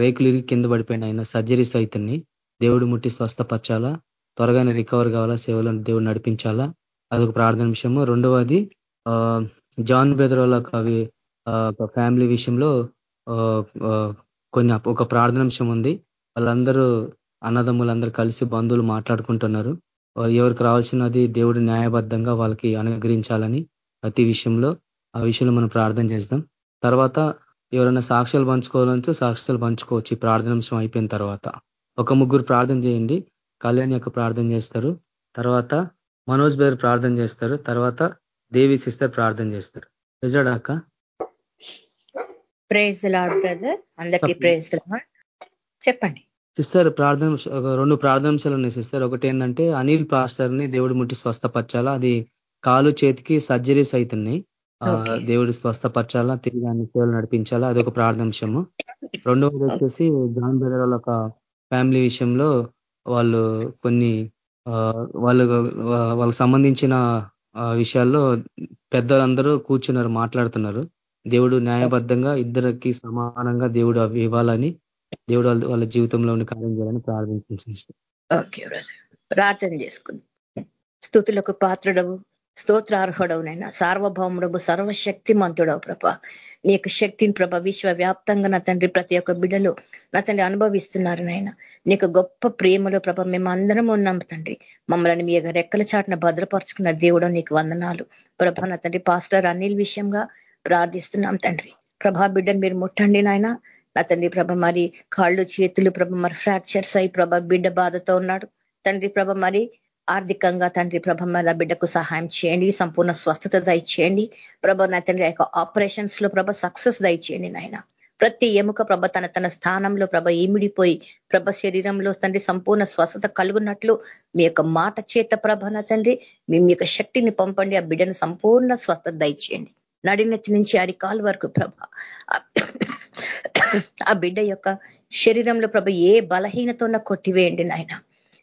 రేకులు ఇరిగి కింద పడిపోయిన ఆయన. సర్జరీస్ అవుతున్నాయి దేవుడు ముట్టి స్వస్థపరచాలా. త్వరగానే రికవర్ కావాలా. సేవలను దేవుడు నడిపించాలా. అదొక ప్రార్థన విషయము. రెండవది జాన్ బెదరోల కవి ఒక ఫ్యామిలీ విషయంలో కొన్ని ఒక ప్రార్థన అంశం ఉంది. వాళ్ళందరూ అన్నదమ్ములందరూ కలిసి బంధువులు మాట్లాడుకుంటున్నారు. ఎవరికి రావాల్సినది దేవుడు న్యాయబద్ధంగా వాళ్ళకి అనుగ్రహించాలని ప్రతి విషయంలో ఆ విషయంలో మనం ప్రార్థన చేద్దాం తర్వాత ఎవరైనా సాక్ష్యాలు పంచుకోవాలంటే సాక్ష్యాలు పంచుకోవచ్చు. ఈ ప్రార్థనాంశం అయిపోయిన తర్వాత ఒక ముగ్గురు ప్రార్థన చేయండి. కళ్యాణ్ యొక్క ప్రార్థన చేస్తారు. తర్వాత మనోజ్ బేర్ ప్రార్థన చేస్తారు. తర్వాత దేవి సిస్టర్ ప్రార్థన చేస్తారు. నిజాడాక ప్రేజ్ లాడ్ బ్రదర్ అందరికీ ప్రేజ్ చెప్పండి. సిస్టర్ ప్రార్థన రెండు ప్రార్థనాంశాలు ఉన్నాయి సిస్టర్. ఒకటి ఏంటంటే అనిల్ పాస్టర్ని దేవుడు ముట్టి స్వస్థపరచాలా? అది కాలు చేతికి సర్జరీస్ అవుతున్నాయి దేవుడు స్వస్థపరచాలా తిరిగి అన్ని సేవలు నడిపించాలా అది ఒక ప్రార్థనాంశము రెండవది వచ్చేసి జాన్ బ్రదర్ ఒక ఫ్యామిలీ విషయంలో వాళ్ళు కొన్ని వాళ్ళు వాళ్ళకి సంబంధించిన విషయాల్లో పెద్దలందరూ కూర్చున్నారు మాట్లాడుతున్నారు. దేవుడు న్యాయబద్ధంగా ఇద్దరికి సమానంగా దేవుడు అవి ఇవ్వాలని దేవుడు వాళ్ళ జీవితంలో ఉన్న కార్యం చేయాలని ప్రార్థించింది ప్రార్థన చేసుకుంది. స్థుతులకు పాత్రుడవు. స్తోత్రార్హుడవునైనా. సార్వభౌముడవు సర్వశక్తిమంతుడవు ప్రభ. నీ యొక్క శక్తిని ప్రభ విశ్వవ్యాప్తంగా నా తండ్రి ప్రతి ఒక్క బిడ్డలు నా తండ్రి అనుభవిస్తున్నారు నాయన. నీకు గొప్ప ప్రేమలో ప్రభ మేము అందరం ఉన్నాం తండ్రి. మమ్మల్ని మీ రెక్కల చాటున భద్రపరుచుకున్న దేవుడు నీకు వందనాలు. ప్రభ నా తండ్రి పాస్టర్ అనిల్ విషయంగా ప్రార్థిస్తున్నాం తండ్రి. ప్రభా బిడ్డను మీరు ముట్టండి నాయన. నా తండ్రి ప్రభ మరి కాళ్ళు చేతులు ప్రభ మరి ఫ్రాక్చర్స్ అయి ప్రభ బిడ్డ బాధతో ఉన్నాడు. తండ్రి ప్రభ మరి ఆర్థికంగా తండ్రి ప్రభ మరి బిడ్డకు సహాయం చేయండి సంపూర్ణ స్వస్థత దయచేయండి. ప్రభ నా తండ్రి యొక్క ఆపరేషన్స్లో ప్రభ సక్సెస్ దయచేయండి నాయన. ప్రతి ఎముక ప్రభ తన తన స్థానంలో ప్రభ ఈమిడిపోయి ప్రభ శరీరంలో తండ్రి సంపూర్ణ స్వస్థత కలుగున్నట్లు మీ యొక్క మాట చేత ప్రభన తండ్రి మీ యొక్క శక్తిని పంపండి ఆ బిడ్డను సంపూర్ణ స్వస్థత దయచేయండి. నడినెత్తి నుంచి అరికాలు వరకు ప్రభ ఆ బిడ్డ యొక్క శరీరంలో ప్రభ ఏ బలహీనతోన కొట్టివేయండి నాయన.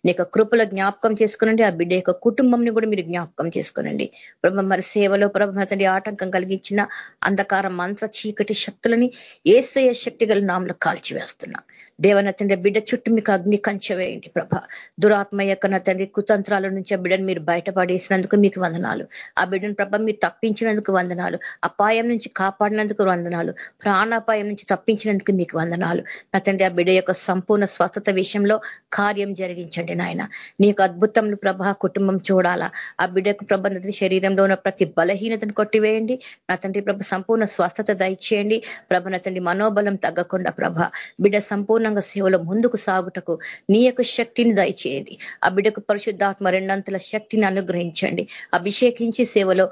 నీకు కృపలో జ్ఞాపకం చేసుకునండి. ఆ బిడ్డ యొక్క కుటుంబంని కూడా మీరు జ్ఞాపకం చేసుకునండి. ప్రభ మరి సేవలో ప్రభ తండ్రి ఆటంకం కలిగించిన అంధకార మంత్ర చీకటి శక్తులని ఏసయ శక్తి గల నామలు కాల్చివేస్తున్నా. దేవన తండ్రి బిడ్డ చుట్టూ మీకు అగ్ని కంచె వేయండి ప్రభ. దురాత్మ యొక్క నా తండ్రి కుతంత్రాల నుంచి ఆ బిడ్డను మీరు బయటపడేసినందుకు మీకు వందనాలు. ఆ బిడ్డను ప్రభ మీరు తప్పించినందుకు వందనాలు. అపాయం నుంచి కాపాడినందుకు వందనాలు. ప్రాణాపాయం నుంచి తప్పించినందుకు మీకు వందనాలు. నా తండ్రి ఆ బిడ్డ యొక్క సంపూర్ణ స్వస్థత విషయంలో కార్యం జరిగించండి నాయన. నీకు అద్భుతములు ప్రభ కుటుంబం చూడాలా. ఆ బిడ్డకు ప్రభ శరీరంలో ఉన్న ప్రతి బలహీనతను కొట్టివేయండి. నా తండ్రి ప్రభ సంపూర్ణ స్వస్థత దయచేయండి. ప్రభ నా తండ్రి మనోబలం తగ్గకుండా ప్రభ బిడ్డ సంపూర్ణ సంపూర్ణంగా సేవలో ముందుకు సాగుటకు నీ యొక్క శక్తిని దయచేయండి. ఆ బిడ్డకు పరిశుద్ధాత్మ రెండంతల శక్తిని అనుగ్రహించండి. అభిషేకించి సేవలో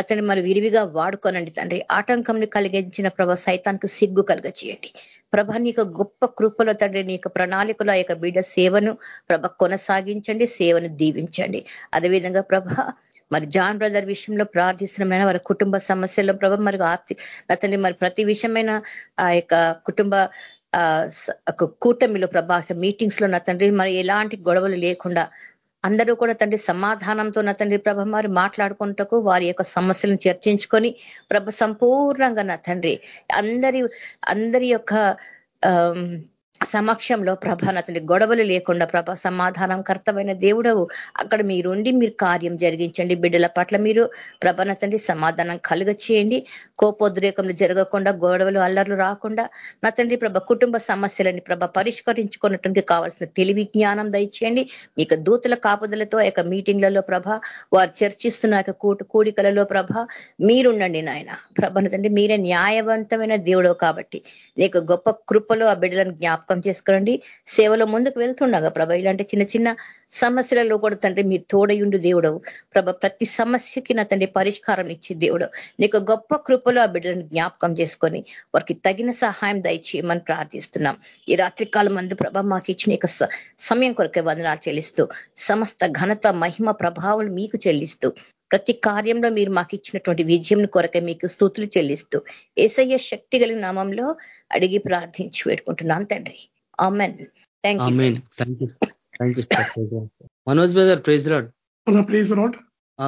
అతని మరి విరివిగా వాడుకోనండి తండ్రి. ఆటంకంని కలిగించిన ప్రభ సైతానికి సిగ్గు కలుగ చేయండి ప్రభ నీకు గొప్ప కృపలో తండ్రి నీ యొక్క ప్రణాళికలో ఆ యొక్క బిడ్డ సేవను ప్రభ కొనసాగించండి సేవను దీవించండి. అదేవిధంగా ప్రభ మరి జాన్ బ్రదర్ విషయంలో ప్రార్థిస్తున్నామైన వారి కుటుంబ సమస్యల్లో ప్రభ మరి ఆర్థిక అతన్ని మరి ప్రతి విషయమైన ఆ యొక్క కుటుంబ కూటమిలో ప్రభా మీటింగ్స్లో నా తండ్రి మరి ఎలాంటి గొడవలు లేకుండా అందరూ కూడా తండ్రి సమాధానంతో నా తండ్రి ప్రభ మరి మాట్లాడుకుంటకు వారి యొక్క సమస్యలను చర్చించుకొని ప్రభ సంపూర్ణంగా నా తండ్రి అందరి అందరి యొక్క సమక్షంలో ప్రభ నతని గొడవలు లేకుండా ప్రభ సమాధానం కర్తమైన దేవుడవు. అక్కడ మీరుండి మీరు కార్యం జరిగించండి. బిడ్డల పట్ల మీరు ప్రభ నతండి సమాధానం కలుగ చేయండి కోపోద్రేకంలో జరగకుండా గొడవలు అల్లర్లు రాకుండా నతండి ప్రభ కుటుంబ సమస్యలని ప్రభ పరిష్కరించుకున్నటువంటి కావాల్సిన తెలివి జ్ఞానం దయచేయండి. మీకు దూతల కాపుదలతో యొక్క మీటింగ్లలో ప్రభ వారు చర్చిస్తున్న యొక్క కూటు కూడికలలో ప్రభ మీరుండండి నాయన. ప్రభ తండ్రి మీరే న్యాయవంతమైన దేవుడవు కాబట్టి నీకు గొప్ప కృపలో ఆ బిడ్డలను జ్ఞాపకం చేసుకోండి. సేవలో ముందుకు వెళ్తుండగా ప్రభ ఇలాంటి చిన్న చిన్న సమస్యలలో కూడా తండ్రి మీరు తోడయుండు దేవుడవు ప్రభ ప్రతి సమస్యకి నా తండ్రి పరిష్కారం ఇచ్చే దేవుడు. నీకు గొప్ప కృపలో ఆ బిడ్డలను జ్ఞాపకం చేసుకొని వారికి తగిన సహాయం దయచేయమని ప్రార్థిస్తున్నాం. ఈ రాత్రి కాలం మందు ప్రభ మాకు ఇచ్చిన సమయం కొరకే వందనాలు చెల్లిస్తూ సమస్త ఘనత మహిమ ప్రభావం మీకు చెల్లిస్తూ ప్రతి కార్యంలో మీరు మాకు ఇచ్చినటువంటి విజయం కొరకే మీకు స్థుతులు చెల్లిస్తూ ఏసయ్య శక్తి కలిగిన నామంలో అడిగి ప్రార్థించి పెట్టుకుంటున్నాను తండ్రి. Amen. Manoj brother praise Lord praise Lord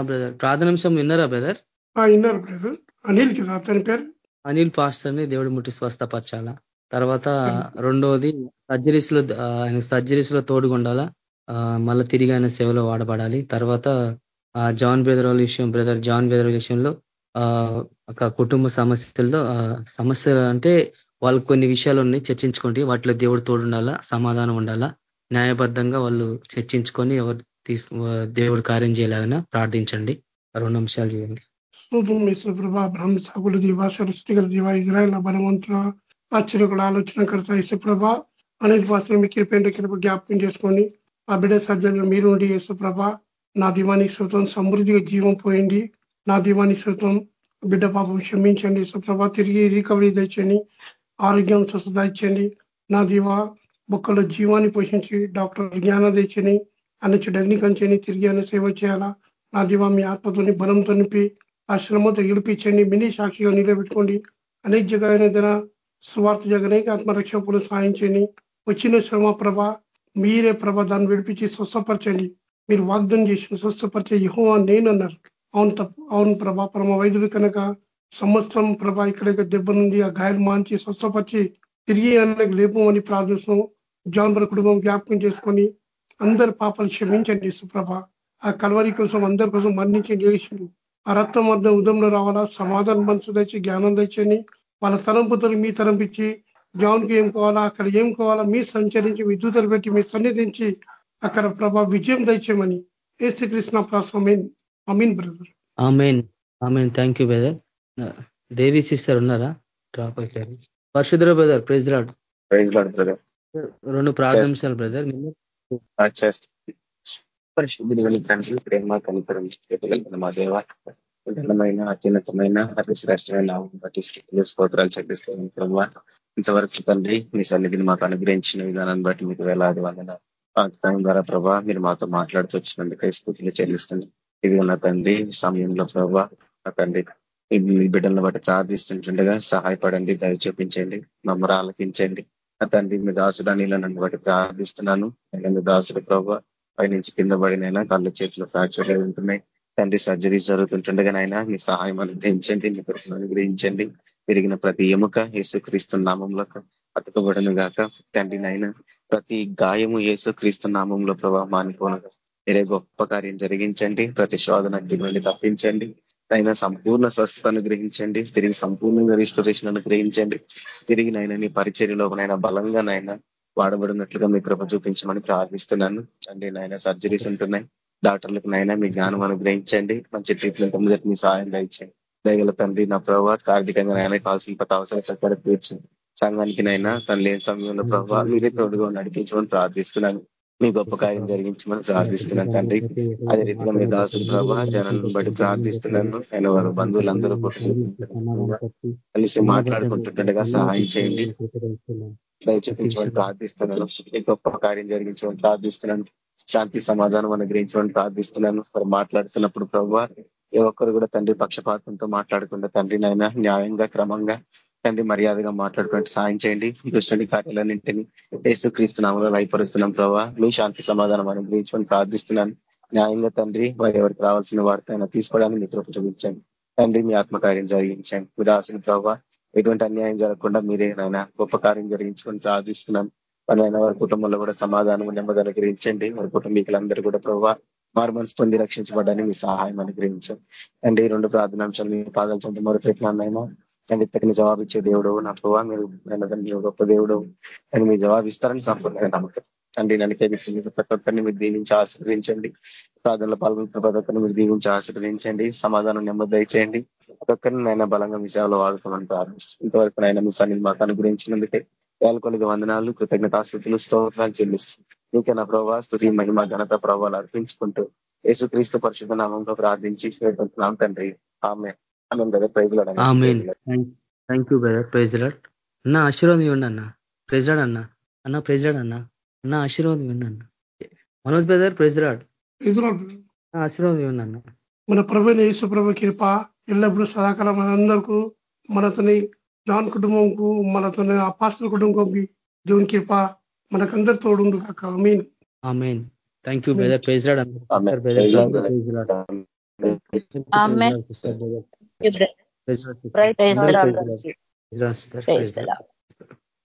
brother ప్రార్థనాంశం విన్నారా బ్రదర్ విన్నారు బ్రదర్ అనిల్ కదా అతని పేరు? అనిల్ పాస్టర్ని దేవుడు ముట్టి స్వస్థపరచాలా? తర్వాత రెండోది సర్జరీస్లో ఆయన సర్జరీస్లో తోడుగుండాలా మళ్ళీ తిరిగి ఆయన సేవలో వాడబడాలి. తర్వాత ఆ జాన్ బెదరాల్ విషయం బ్రదర్ జాన్ బెదరాల్ విషయంలో ఒక కుటుంబ సమస్యల్లో సమస్యలు అంటే వాళ్ళు కొన్ని విషయాలు ఉన్నాయి చర్చించుకోండి. వాటిలో దేవుడు తోడుండాలా సమాధానం ఉండాలా? న్యాయబద్ధంగా వాళ్ళు చర్చించుకొని ఎవరు తీసు దేవుడు కార్యం చేయలాగా ప్రార్థించండి. రెండు అంశాలు చేయండి. శోభం విశ్వప్రభ బ్రహ్మ సాగులు దీవా సరస్వతిగల దీవా ఇజ్రాయల్ బలవంతుల ఆశ్చర్యకుల ఆలోచన కర్త యేసుప్రభ అనేది వాసన మీ కిరిపేంట కృప జ్ఞాపకం చేసుకొని ఆ బిడ్డ సర్జన్లు మీరు ఉండి యేసుప్రభ నా దీవానికి శృతం సమృద్ధిగా జీవం పోయింది నా దీవానికి శృతం బిడ్డ పాపం క్షమించండి. సుప్రభ తిరిగి రికవరీ తెచ్చండి. ఆరోగ్యం స్వస్థత ఇచ్చండి. నా దీవా బొక్కలో జీవాన్ని పోషించి డాక్టర్ జ్ఞానం తెచ్చని అన్న చెడ్డగ్ని కంచని తిరిగి అన్న సేవ చేయాలా? నా దివా మీ ఆత్మతోని బలంతో నింపి ఆ శ్రమతో గెలిపించండి మినీ సాక్షిగా నిలబెట్టుకోండి. అనేక జగన స్వార్థ జగనేక ఆత్మరక్షకులు సాధించండి వచ్చిన శ్రమ ప్రభ మీరే ప్రభ దాన్ని విడిపించి స్వస్థపరచండి. మీరు వాగ్దానం చేసిన స్వస్థపరిచే యుహో నేనన్నారు. అవును తప్పు అవును ప్రభా పరమ వైద్యుడు కనుక సంవత్సరం ప్రభా ఇక్కడ దెబ్బనుంది ఆ గాయాలు మాంచి స్వస్థపరిచి తిరిగి అన్నకు లేపమని ప్రార్థిస్తాం జాన్బర్ కుటుంబం జ్ఞాపకం చేసుకొని అందరి పాపాలు క్షమించండి సుప్రభ ఆ కలవరి కోసం అందరి కోసం మరణించి చేసిండు ఆ రక్తం అర్థం ఉదంలో రావాలా? సమాధానం మనసు తెచ్చి జ్ఞానం తెచ్చని వాళ్ళ తలంపుతలు మీ తలంపించి జాన్కి ఏం కావాలా? అక్కడ ఏం కావాలా? మీ సంచరించి విద్యుత్తులు పెట్టి మీ సన్నిధించి అక్కడ ప్రభా విజయం దయచేయమని ఏసు Krishna ప్రాసమీన్ amen brother. Amen. Amen. Thank you brother Devi sister ఉన్నారా? డ్రాప్ అయిపోయారు పరశుద్ర brother praise Lord praise Lord brother రెండు ప్రార్థంశాలు బ్రదర్ పరిశుద్ధుని తండ్రి ప్రేమ కనికరం చెప్పగలిగిన మా దేవ అత్యున్నతమైన అతి శ్రేష్టమైన బట్టి స్థితిలో స్తోత్రాలు చెల్లిస్తాం ప్రభావ ఇంతవరకు తండ్రి మీ సన్నిధిని మాకు అనుగ్రహించిన విధానాన్ని బట్టి మీకు వేలాది వందన టైం ద్వారా ప్రభా మీరు మాతో మాట్లాడుతూ వచ్చినందుకే స్థుతులు చెల్లిస్తుంది ఇది నా తండ్రి సమయంలో ప్రభా తండ్రి మీ బిడ్డలను బట్టి ప్రార్థిస్తుంటుండగా సహాయపడండి దయ చూపించండి మమ్మల్ని ఆలకించండి. తండ్రి మీ దాసుడు అని నన్ను బట్టి ప్రార్థిస్తున్నాను. మీ దాసుడు ప్రభావ పైనుంచి కింద పడినైనా కళ్ళు చేతులు ఫ్రాక్చర్ ఉంటున్నాయి. తండ్రి సర్జరీస్ జరుగుతుంటుండగానైనా మీ సహాయం అనుగ్రహించండి మీ కృష్ణ అనుగ్రహించండి. పెరిగిన ప్రతి ఎముక యేసుక్రీస్తు నామంలో అతుకబడను గాక. తండ్రి నాయన ప్రతి గాయము యేసు క్రీస్తు నామంలో ప్రభావ మానిపోనగా మీరే గొప్ప కార్యం జరిగించండి ప్రతి శోధన నుండి తప్పించండి. నైనా సంపూర్ణ స్వస్థతను గ్రహించండి తిరిగి సంపూర్ణంగా రిస్టరేషన్ అనుగ్రహించండి తిరిగి నైనా నీ పరిచర్యలో నైనా బలంగా నైనా వాడబడినట్లుగా మీ కృప చూపించమని ప్రార్థిస్తున్నాను. అండి నాయన సర్జరీస్ ఉంటున్నాయి. డాక్టర్లకు నైనా మీ జ్ఞానం అనుగ్రహించండి. మంచి ట్రీట్మెంట్ అందరికి మీ సహాయం ఇచ్చండి దయగల తండ్రి నా ప్రభావ ఆర్థికంగా నాయన కావాల్సిన ప్రతి అవసరం తీర్చండి సంఘానికి నైనా తను లేని సమయంలో ప్రభావ మీరే తోడుగా నడిపించమని ప్రార్థిస్తున్నాను. మీ గొప్ప కార్యం జరిగించమని ప్రార్థిస్తున్నాను తండ్రి. అదే రీతిగా మీ దాసుడు ప్రభా జనాలను బట్టి ప్రార్థిస్తున్నాను. ఆయన వారు బంధువులందరూ కలిసి మాట్లాడుకుంటుండగా సహాయం చేయండి. దయచూపించమని ప్రార్థిస్తున్నాను. ఈ గొప్ప కార్యం జరిగించమని ప్రార్థిస్తున్నాను. శాంతి సమాధానం అనుగ్రహించమని ప్రార్థిస్తున్నాను. మరి మాట్లాడుతున్నప్పుడు ప్రభావ ఏ ఒక్కరు కూడా తండ్రి పక్షపాతంతో మాట్లాడకుండా తండ్రి నాయన న్యాయంగా క్రమంగా తండ్రి మర్యాదగా మాట్లాడుకోండి సాయం చేయండి. దుష్టుని కార్యాలన్నింటినీ యేసు క్రీస్తునామలో వైపరుస్తున్నాం ప్రభావ మీ శాంతి సమాధానం అనుగ్రహించమని ప్రార్థిస్తున్నాను. న్యాయంగా తండ్రి వారి ఎవరికి రావాల్సిన వార్త తీసుకోవడానికి మీ చూపించండి. తండ్రి మీ ఆత్మకార్యం జరిగించండి. ఉదాసిన ప్రభావ ఎటువంటి అన్యాయం జరగకుండా మీరే నాయన గొప్ప కార్యం జరిగించుకొని ప్రార్థిస్తున్నాం మన వారి కుటుంబంలో కూడా సమాధానం నెమ్మది అనుగ్రహించండి వారి కుటుంబీకులందరూ కూడా ప్రభావ మారు మనసు పొంది రక్షించబడడానికి మీ సహాయం అనుగ్రహించండి. అండి ఈ రెండు ప్రార్థనాంశాలు మీ పాదాలు చెంత మొదలుపెట్టినానైనా అండ్ ఇతని జవాబిచ్చే దేవుడు నా ప్రభావ మీరు నేను గొప్ప దేవుడు అని మీరు జవాబు ఇస్తారని సంపూర్ణంగా నమ్మకం. తండ్రి నన్నుకే ప్రతి ఒక్కరిని మీరు దీవించి ఆశీర్వదించండి. ప్రార్థనలో పాల్గొంటున్న ప్రతి ఒక్కరిని మీరు దీవించి ఆశీర్వదించండి. సమాధానం నెమ్మది దయచేయండి. ప్రతి ఒక్కరిని నైనా బలంగా మీ సేవలో వాడుకోమని ప్రారంభిస్తుంది ఇంతవరకు నాయన మీ సన్ని మాకు అనుగ్రహించినందుకే వేల కొద్ది వందనాలు కృతజ్ఞతాస్థుతులు స్తోత్రాలు చెల్లిస్తుంది నీకే నా ప్రభావ స్థుతి మహిమ ఘనత ప్రభావాలు అర్పించుకుంటూ యేసుక్రీస్తు పరిశుద్ధ నామంలో ప్రార్థించి నామ తండ్రి. ఆమె thank you brother praise Lord అన్న ఆశీర్వాదం ఇవ్వండి అన్న. ప్రైజ్ లాడ్ అన్న. అన్న ప్రైజ్ లాడ్ అన్న. అన్న ఆశీర్వాదం ఇవ్వండి అన్న. మనోజ్ బ్రదర్ ప్రైజ్ లాడ్ ఆశీర్వాదం ఇవ్వండి అన్న. మన ప్రభుని యేసు ప్రభు కృప ఎల్లప్పుడూ సదాకాలం మనందరికీ మనతోని జాన్ కుటుంబంకు మనతోని అపాస్తుల కుటుంబంకి జోన్ కృప మనకందరు తోడుండు కాక mean amen thank you brother praise Lord. Praise Lord. Praise Lord